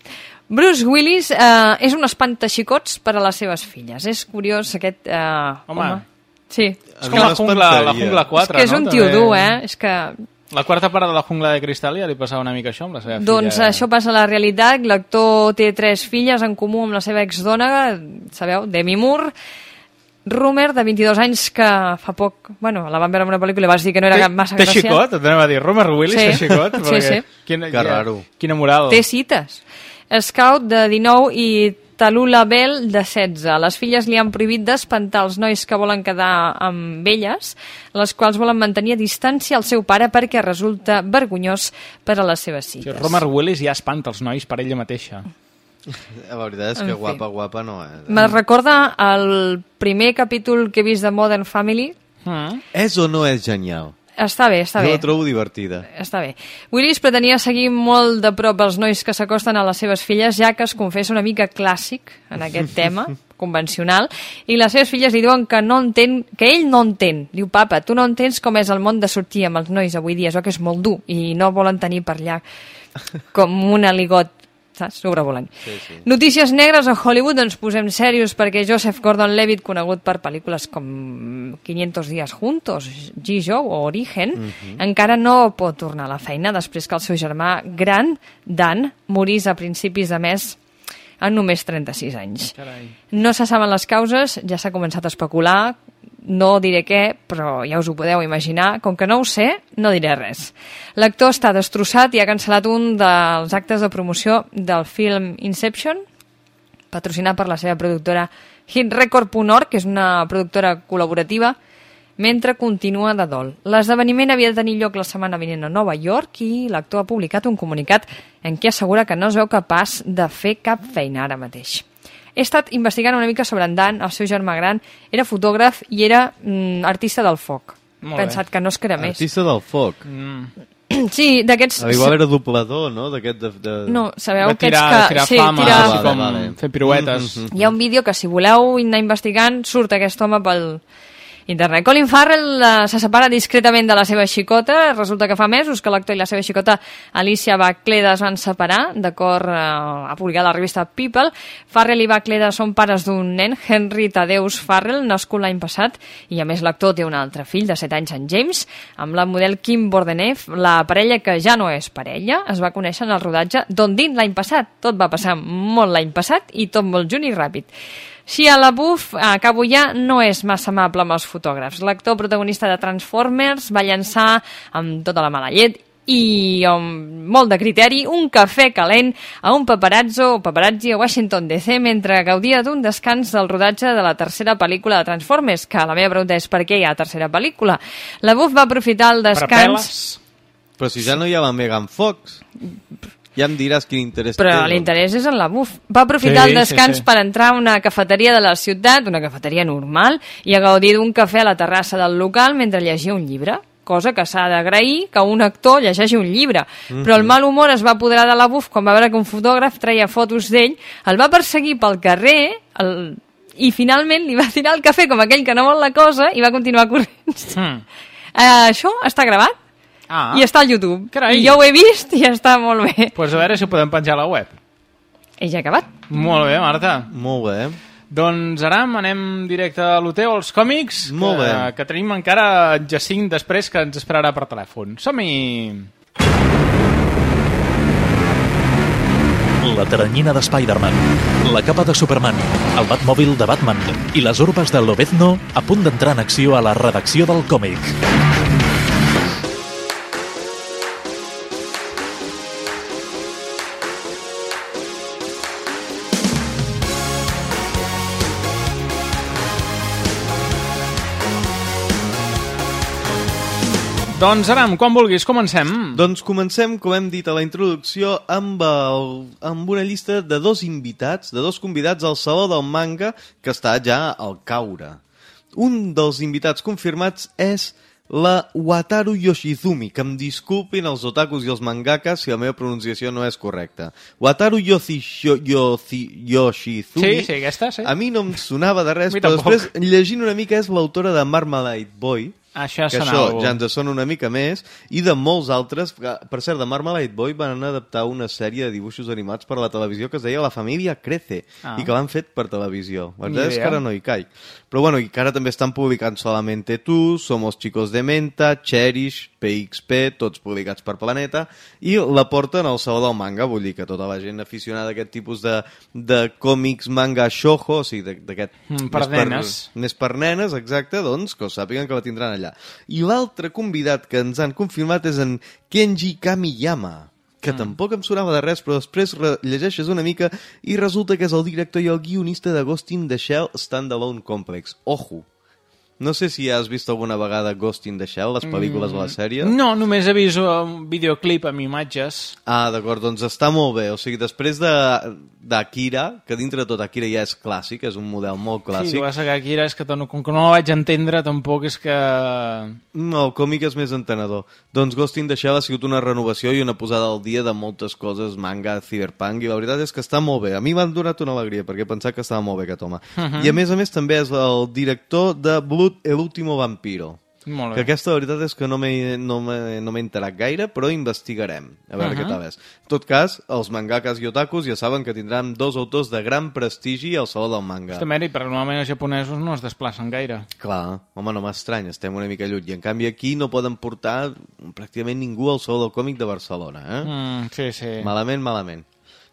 Bruce Willis eh, és un espantaxicots per a les seves filles. És curiós aquest... Eh, Home. Sí. És com la jungla, la jungla 4, és que és no? un tio També. dur, eh? És que... La quarta part de la jungla de cristal ja li passava una mica això amb la seva Doncs filla. això passa a la realitat. L'actor té tres filles en comú amb la seva exdona, sabeu, Demi Moore, Rumer, de 22 anys, que fa poc... Bueno, la van veure en una pel·lícula i vas dir que no era Té- massa té gràcia. xicot? Et anava a dir, Romer Willis Sí. té xicot? Sí, Perquè sí. Quina, Que raro. Quina moral. Té cites. Scout, de 19, i Talula Bell, de 16. Les filles li han prohibit d'espantar els nois que volen quedar amb elles, les quals volen mantenir a distància el seu pare perquè resulta vergonyós per a les seves Sí, filles. Romer Willis ja espanta els nois per ella mateixa. La veritat és En que fi. guapa, guapa no és. Me recorda el primer capítol que he vist de Modern Family. Mm. És o no és genial? Està bé, està jo bé. la trobo divertida. Està bé. Willis pretenia seguir molt de prop els nois que s'acosten a les seves filles, ja que es confessa una mica clàssic en aquest tema, convencional, i les seves filles li diuen que no entén, que ell no entén. Diu, papa, tu no entens com és el món de sortir amb els nois avui dia, és que és molt dur, i no volen tenir per allà com un aligot saps? Sobrevolant. Sí, sí. Notícies negres a Hollywood, ens posem serios perquè Joseph Gordon-Levitt, conegut per pel·lícules com 500 días juntos, G-Joe o Origen, Mhm. encara no pot tornar a la feina després que el seu germà gran, Dan, morís a principis de mes en només 36 anys. Carai. No se saben les causes, ja s'ha començat a especular, no diré què, però ja us ho podeu imaginar. Com que no ho sé, no diré res. L'actor està destrossat i ha cancel·lat un dels actes de promoció del film Inception, patrocinat per la seva productora hitrecord.org, que és una productora col·laborativa, mentre continua de dol. L'esdeveniment havia de tenir lloc la setmana vinent a Nova York i l'actor ha publicat un comunicat en què assegura que no es veu capaç de fer cap feina ara mateix. He estat investigant una mica sobre en Dan, el seu germà gran, era fotògraf i era mm, artista del foc. Molt pensat bé. que no es cremés. Artista del foc. Mm. Sí, d'aquests... Ah, Igual era doblador, no? D'aquest de, de... No, sabeu Va tirar, aquests que... tirar sí, flama, tirar... així com fer piruetes. Mm, Hi ha un vídeo que si voleu anar investigant surt aquest home pel internet. Colin Farrell eh, se separa discretament de la seva xicota. Resulta que fa mesos que l'actor i la seva xicota Alicia Bacleda es van separar, d'acord eh, a publicar la revista People. Farrell i Bacleda són pares d'un nen, Henry Tadeus Farrell, nascut l'any passat, i a més l'actor té un altre fill de 7 anys, en James, amb la model Kim Bordenef. La parella, que ja no és parella, es va conèixer en el rodatge d'On Din l'any passat. Tot va passar molt l'any passat i tot molt junt i ràpid. Shia LaBeouf, acabo ja, no és massa amable amb els fotògrafs. L'actor protagonista de Transformers va llançar amb tota la mala llet i amb molt de criteri un cafè calent a un paparazzo o paparazzi a Washington DC mentre gaudia d'un descans del rodatge de la tercera pel·lícula de Transformers, que la meva pregunta és per què hi ha tercera pel·lícula. La Buff va aprofitar el descans... Però si ja no hi ha la Megan Fox, ja em diràs quin interès Però té. l'interès és en la buf. Va aprofitar Sí, el descans sí, sí. per entrar a una cafeteria de la ciutat, una cafeteria normal, i a gaudir d'un cafè a la terrassa del local mentre llegia un llibre cosa que s'ha d'agrair que un actor llegeixi un llibre. Mhm. Però el mal humor es va apoderar de la buf quan va veure que un fotògraf treia fotos d'ell, el va perseguir pel carrer el... i finalment li va tirar el cafè com aquell que no vol la cosa i va continuar corrent. Mm. Uh, això està gravat Ah. i està al YouTube. Carai. I jo ho he vist i està molt bé. Pues a veure si ho podem penjar a la web. I ja acabat. Molt bé, Marta. Molt bé. Doncs ara anem directe a l'Oteo, als còmics, Molt que, bé. que tenim encara Jacint després que ens esperarà per telèfon. Som-hi! La teranyina de Spider-Man, la capa de Superman, el Batmòbil de Batman i les urbes de Lobezno a punt d'entrar en acció a la redacció del còmic. Doncs Aram, quan vulguis, comencem. Doncs comencem, com hem dit a la introducció, amb, el, amb una llista de dos invitats, de dos convidats al Saló del Manga, que està ja al caure. Un dels invitats confirmats és la Wataru Yoshizumi, que em disculpin els otakus i els mangakas si la meva pronunciació no és correcta. Wataru Yoshi, Yoshi, Yoshizumi... Sí, sí, aquesta, sí. A mi no em sonava de res, però després, llegint una mica, és l'autora de Marmalade Boy, Això que això algú. ja ens sona una mica més, i de molts altres. Per cert, de Marmalade Boy van adaptar una sèrie de dibuixos animats per a la televisió que es deia La família crece, Ah. i que l'han fet per televisió. La veritat és que ara no hi caic. Però bueno, i que ara també estan publicant Solamente Tu, Somos Chicos de Menta, Cherish, PXP, tots publicats per Planeta, i la porten al Saló del Manga, vull dir que tota la gent aficionada a aquest tipus de, de còmics manga shoujo, o sigui, d'aquest... Mm, per nenes. més per nenes, exacte, doncs que ho sàpiguen que la tindran allà. I l'altre convidat que ens han confirmat és en Kenji Kamiyama, que mm. tampoc em sonava de res, però després llegeixes una mica i resulta que és el director i el guionista de Ghost in the Shell Standalone Complex. Ojo! No sé si has vist alguna vegada Ghost in the Shell, les pel·lícules de la sèrie. Mm, No, només he vist un videoclip amb imatges. Ah, d'acord, doncs està molt bé. O sigui, després de d'Akira, que dintre de tot Akira ja és clàssic, és un model molt Sí, clàssic. el que passa que era, és que no, com que no la vaig entendre, tampoc és que... No, el còmic és més entenedor. Doncs Ghost in the Shell ha sigut una renovació i una posada al dia de moltes coses, manga, cyberpunk, i la veritat és que està molt bé. A mi m'han donat una alegria, perquè pensava que estava molt bé aquest home. Mhm. I a més a més també és el director de Blood, el último vampiro. Molt Que bé. aquesta la veritat és que no m'he no no enterat gaire, però investigarem, a veure Mhm. què tal és. En tot cas, els mangakas i otakus ja saben que tindran dos autors de gran prestigi al Saló del Manga. Està mèrit, perquè normalment els japonesos no es desplacen gaire. Clar, home, no m'estranya, estem una mica lluny. I en canvi aquí no poden portar pràcticament ningú al Saló del Còmic de Barcelona, eh? Mm, sí, sí. Malament, malament.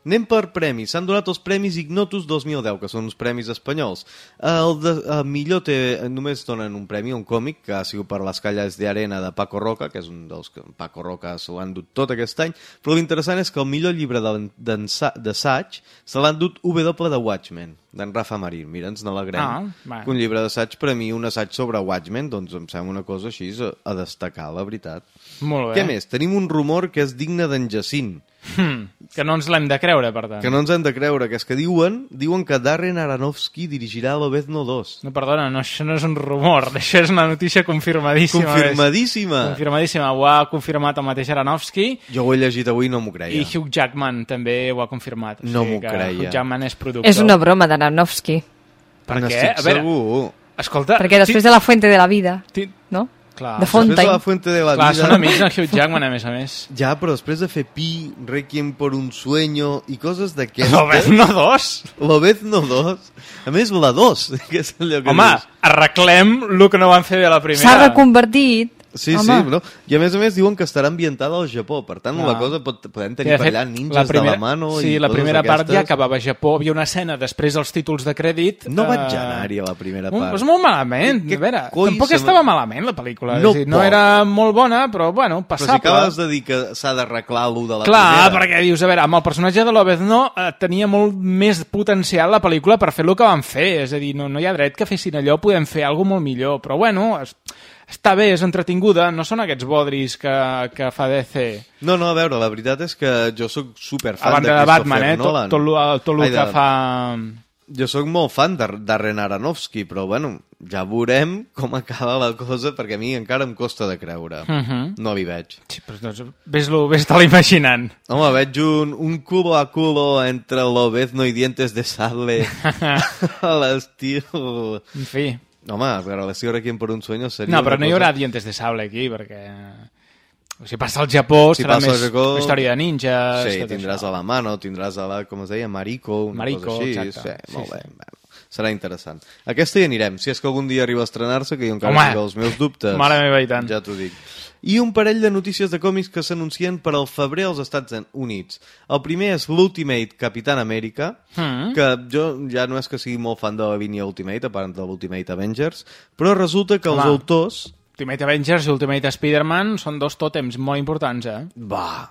Anem per premis. S'han donat els Premis Ignotus 2010, que són uns premis espanyols. El, de, el millor té, només donen un premi, un còmic, que ha sigut per les calles de arena de Paco Roca, que és un dels que Paco Roca se l'han dut tot aquest any, però l'interessant és que el millor llibre d'assaig se l'han dut W de Watchmen, d'en Rafa Marín. Mira, ens n'alegrem. Ah, va. Que un llibre d'assaig, per a mi, un assaig sobre Watchmen, doncs em sembla una cosa així a, a destacar, la veritat. Molt bé. Què més? Tenim un rumor que és digne d'en Jacint. Hmm, que no ens l'hem de creure, per tant. Que no ens hem de creure, que és que diuen diuen que Darren Aronofsky dirigirà l'Obezno 2. No, perdona, no, això no és un rumor, això és una notícia confirmadíssima. Confirmadíssima. Confirmadíssima, ho ha confirmat el mateix Aronofsky Jo ho he llegit avui i no m'ho creia. i Hugh Jackman també ho ha confirmat. O No m'ho creia. Hugh Jackman és productor. És una broma d'Aronofsky. Per què? N'estic A veure, segur. Escolta... Perquè després de la Fuente de la Vida? Clar. De Fontaine. Després de la Fuente de la Clar, Vida... són amics de Hugh Jackman, a més a més. Ja, però després de fer Pi, Requiem por un sueño i coses d'aquestes... L'Obezno 2? L'Obezno 2. A més, la 2, que és allò que Home, dius. arreglem el que no van fer bé la primera. S'ha reconvertit. Sí, Home. sí, no? i a més a més diuen que estarà ambientada al Japó, per tant Ah. la cosa pot, podem tenir per allà ninjas la primera, de la mano sí, i la primera part ja acabava a Japó, havia una escena després dels títols de crèdit. No vaig eh, anar-hi a la primera part. És molt malament, a veure, tampoc estava me- malament la pel·lícula, No és dir, no era molt bona, però bueno, Però si passable. acabes de dir que s'ha d'arreglar l'1 de la Clar, primera... perquè dius, a veure, amb el personatge de l'Obezno eh, tenia molt més potencial la pel·lícula per fer el que van fer, és a dir, no, no hi ha dret que fessin allò, podem fer alguna molt millor, però bueno, es, està bé, és entretinguda, no són aquests bodris que, que fa DC. No, no, a veure, la veritat és que jo sóc superfan de de Batman, eh? Tot, Nolan. tot, lo- tot el Ai, que de- fa... Jo sóc molt fan de Darren Aronofsky, però bueno, ja veurem com acaba la cosa, perquè a mi encara em costa de creure. Mhm. No li veig. Sí, però doncs, ves-lo, ves-te-la imaginant. Home, veig un, un culo a culo entre l'Obezno i Dientes de Sable a l'estil... En fi. Home, però l'estil Requiem per un sueño seria No, però no hi haurà dientes de sable aquí, perquè... O sigui, passa al Japó, Si serà passa més Japó- història de ninjas... Sí, tindràs això. a la mano, tindràs a la, com es deia, Mariko, una Mariko, cosa així. exacte. Sí, molt Sí, bé. Bueno, serà interessant. Aquesta hi anirem, si és que algun dia arriba a estrenar-se, que jo encara Home! tinc els meus dubtes. Mare meva, i tant. Ja t'ho dic. I un parell de notícies de còmics que s'anuncien per al febrer als Estats Units. El primer és l'Ultimate Capitán Amèrica, Mm. que jo ja no és que sigui molt fan de la línia Ultimate, a part de l'Ultimate Avengers, però resulta que els Home. autors... Ultimate Avengers i Ultimate Spider-Man són dos tòtems molt importants, eh? Va,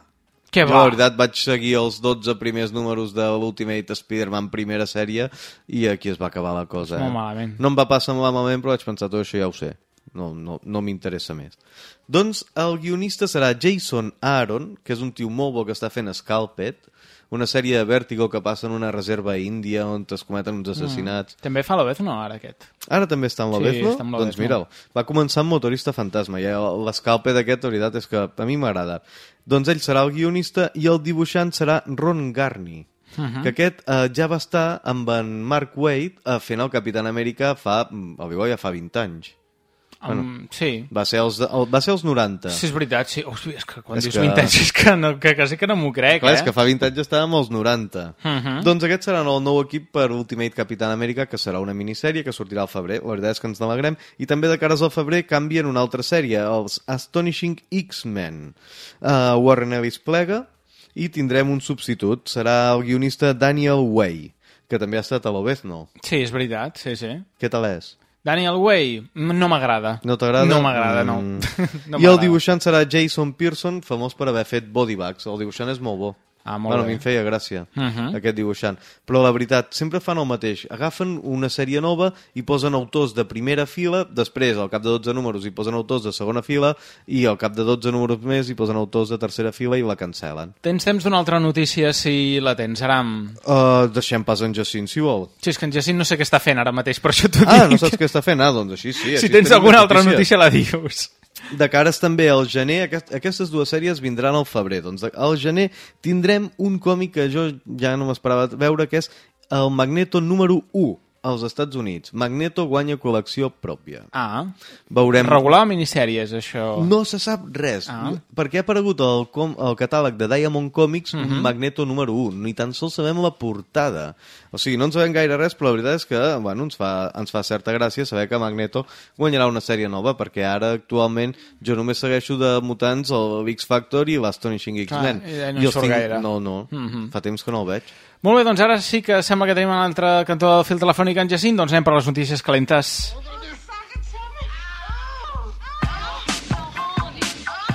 jo, va? la veritat, vaig seguir els 12 primers números de l'Ultimate Spider-Man primera sèrie i aquí es va acabar la cosa. Eh? Molt malament. No em va passar malament, però vaig pensar tot això ja ho sé. No, no, no m'interessa més. Doncs el guionista serà Jason Aaron, que és un tio molt bo que està fent Scalped, una sèrie de vèrtigo que passa en una reserva índia on es cometen uns assassinats. Mm. També fa l'Obez, no, ara aquest? Ara també està en Sí, l'Obezno? en doncs l'Obezno. mira'l, va començar amb Motorista Fantasma i l'escalpe d'aquest, la veritat és que a mi m'agrada. Doncs ell serà el guionista i el dibuixant serà Ron Garney. Mhm. Que aquest eh, ja va estar amb en Mark Waid eh, fent el Capitán Amèrica fa, el Vigó ja fa 20 anys. Um, sí. Va ser els, el, va ser els 90. Sí, és veritat, sí. Hosti, és que quan És dius que- 20 anys és que, no, que quasi que no m'ho crec, Clar, eh? és que fa 20 anys estàvem als 90. Mhm. Doncs aquest serà el nou equip per Ultimate Capitán Amèrica, que serà una minissèrie que sortirà al febrer. La veritat és que ens n'alegrem. I també de cares al febrer canvien una altra sèrie, els Astonishing X-Men. Uh, Warren Ellis plega i tindrem un substitut. Serà el guionista Daniel Way, que també ha estat a l'Obezno. Sí, és veritat, sí, sí. Què tal és? Daniel Way, no m'agrada. No t'agrada? No m'agrada, no. Mm. no I el dibuixant serà Jason Pearson, famós per haver fet Bodybugs. El dibuixant és molt bo. Ah, molt bueno, bé. a mi em feia gràcia, Mhm. aquest dibuixant. Però la veritat, sempre fan el mateix. Agafen una sèrie nova i posen autors de primera fila, després, al cap de 12 números, hi posen autors de segona fila, i al cap de 12 números més hi posen autors de tercera fila i la cancel·len. Tens temps d'una altra notícia, si la tens, Aram? Uh, deixem pas en Jacint, si vol. Sí, és que en Jacint no sé què està fent ara mateix, per això t'ho Ah, dic. no saps què està fent? Ah, doncs així sí. Si així tens tenim alguna més altra notícia, la dius. De cares també al gener, aquest, aquestes dues sèries vindran al febrer. Doncs al gener tindrem un còmic que jo ja no m'esperava veure, que és el Magneto número 1 als Estats Units. Magneto guanya col·lecció pròpia. Ah, Veurem... regular o minissèries, això? No se sap res, Ah. perquè ha aparegut el, com, el catàleg de Diamond Comics Mhm. un Magneto número 1. Ni tan sols sabem la portada. O sigui, no en sabem gaire res, però la veritat és que bueno, ens, fa, ens fa certa gràcia saber que Magneto guanyarà una sèrie nova, perquè ara actualment jo només segueixo de mutants el X-Factor i l'Astonishing X-Men. i ja no hi els surt gaire. No, no, Mhm. fa temps que no el veig. Molt bé, doncs ara sí que sembla que tenim un altre cantó del fil telefònic en Jacint, doncs anem per les notícies calentes.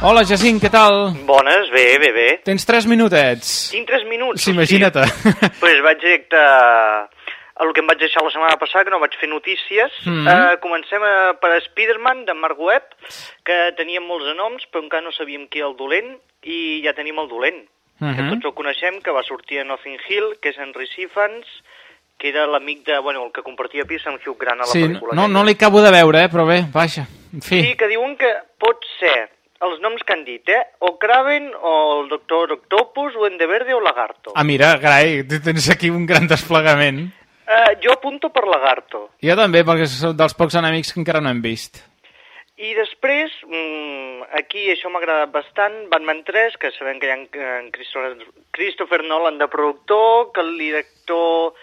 Hola, Jacint, què tal? Bones, bé, bé, bé. Tens 3 minutets. Tinc 3 minuts. Sí, imagina't. Doncs pues vaig directe a el que em vaig deixar la setmana passada, que no vaig fer notícies. Mhm. eh, comencem a, per Spider-Man, de Mark Webb, que teníem molts noms, però encara no sabíem qui era el dolent, i ja tenim el dolent. Que Mhm. tots el coneixem, que va sortir a Nothing Hill, que és Henry Siphans, que era l'amic de... Bueno, el que compartia pis amb Hugh Grant a la Sí, pel·lícula. no, no li acabo de veure, eh, però bé, vaja, en fi. Sí, que diuen que pot ser els noms que han dit, eh? O Kraven, o el Doctor Octopus, o Endeverde, o Lagarto. Ah, mira, carai, tens aquí un gran desplegament. Eh, jo apunto per Lagarto. Jo també, perquè són dels pocs enemics que encara no hem vist. I després, mm, aquí això m'ha agradat bastant, Batman 3, que sabem que hi ha en Christopher, Nolan de productor, que el director,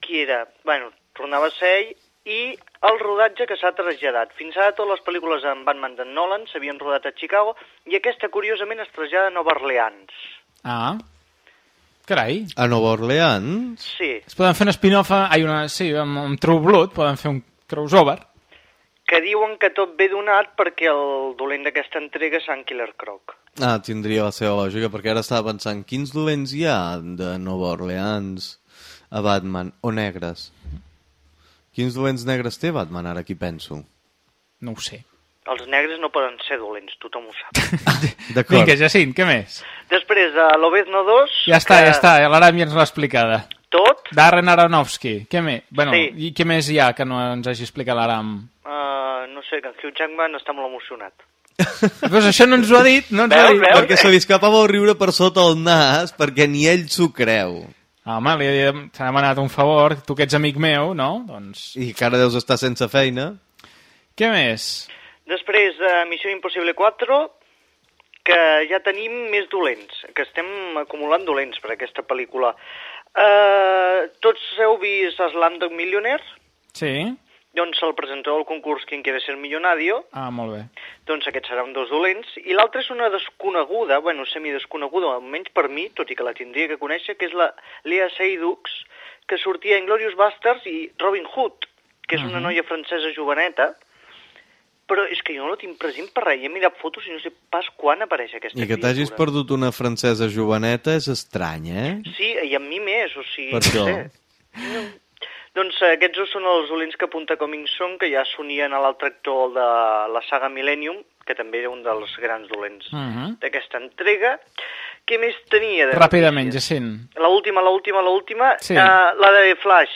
qui era? Bueno, tornava a ser ell, i el rodatge que s'ha traslladat. Fins ara totes les pel·lícules amb Batman de Nolan s'havien rodat a Chicago, i aquesta, curiosament, es trasllada a Nova Orleans. Ah, carai. A Nova Orleans? Sí, Es poden fer un spin-off, a- ai, una, sí, amb, amb True Blood, poden fer un crossover. Que diuen que tot ve donat perquè el dolent d'aquesta entrega és en Killer Croc. Ah, tindria la seva lògica, perquè ara estava pensant, quins dolents hi ha de Nova Orleans a Batman, o negres? Quins dolents negres té Batman, ara aquí penso? No ho sé. Els negres no poden ser dolents, tothom ho sap. D'acord. Vinga, Jacint, què més? Després, a l'Obezno 2... Ja està, que ja està, l'Aram ja ens l'ha explicada. Tot? Darren Aronofsky. Què més? Bueno, Sí. i què més hi ha que no ens hagi explicat l'Aram? Uh, no sé, que en Hugh Jackman està molt emocionat. Pues això no ens ho ha dit, no ens ho ha Veus, dit. veus? Perquè se li escapava el riure per sota el nas, perquè ni ell s'ho creu. Home, li he s'ha demanat un favor, tu que ets amic meu, no? Doncs... I que ara deus estar sense feina. Què més? Després, uh, Missió Impossible 4, que ja tenim més dolents, que estem acumulant dolents per aquesta pel·lícula. Uh, tots heu vist Slumdog Millionaire? Sí? Doncs el presentador del concurs Quien quiere ser millonario, Ah, molt bé. doncs aquest serà un dels dolents, i l'altre és una desconeguda, bueno, semidesconeguda, almenys per mi, tot i que la tindria que conèixer, que és la Lea Seydoux, que sortia en Glorious Bastards i Robin Hood, que és una Mhm. noia francesa joveneta, però és que jo no la tinc present per res, he mirat fotos i no sé pas quan apareix aquesta I que t'hagis perdut una francesa joveneta és estrany, eh? Sí, i amb mi més, o sigui... Per no això. sé. No. Doncs eh, aquests dos són els dolents que apunta Coming Soon, que ja s'unien a l'altre actor de la saga Millennium, que també era un dels grans dolents Uh -huh. d'aquesta entrega. Què més tenia? De Ràpidament, Jacint. La última, la última, la última, Sí. eh, la de Flash,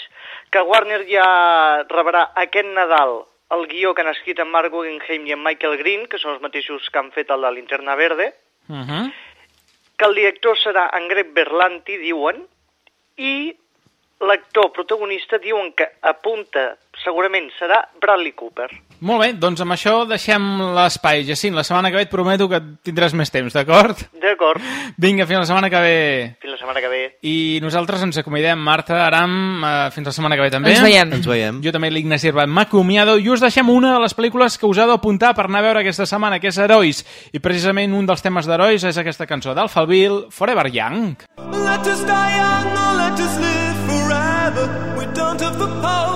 que Warner ja rebrà aquest Nadal el guió que han escrit en Mark Guggenheim i en Michael Green, que són els mateixos que han fet el de Linterna Verde, Uh -huh. que el director serà en Greg Berlanti, diuen, i l'actor protagonista diuen que apunta, segurament serà Bradley Cooper. Molt bé, doncs amb això deixem l'espai. Jacint, la setmana que ve et prometo que tindràs més temps, d'acord? D'acord, Vinga, fins la setmana que ve. fins la setmana que ve. I nosaltres ens acomidem, Marta, Aram, eh, fins la setmana que ve també. Ens veiem. Ens veiem. Jo també, l'Ignasi Irbat, m'acomiado i us deixem una de les pel·lícules que us heu d'apuntar per anar a veure aquesta setmana, que és Herois. I precisament un dels temes d'Herois és aquesta cançó d'Alphaville, Forever Young. Let us die young or let us live forever. We don't have the power,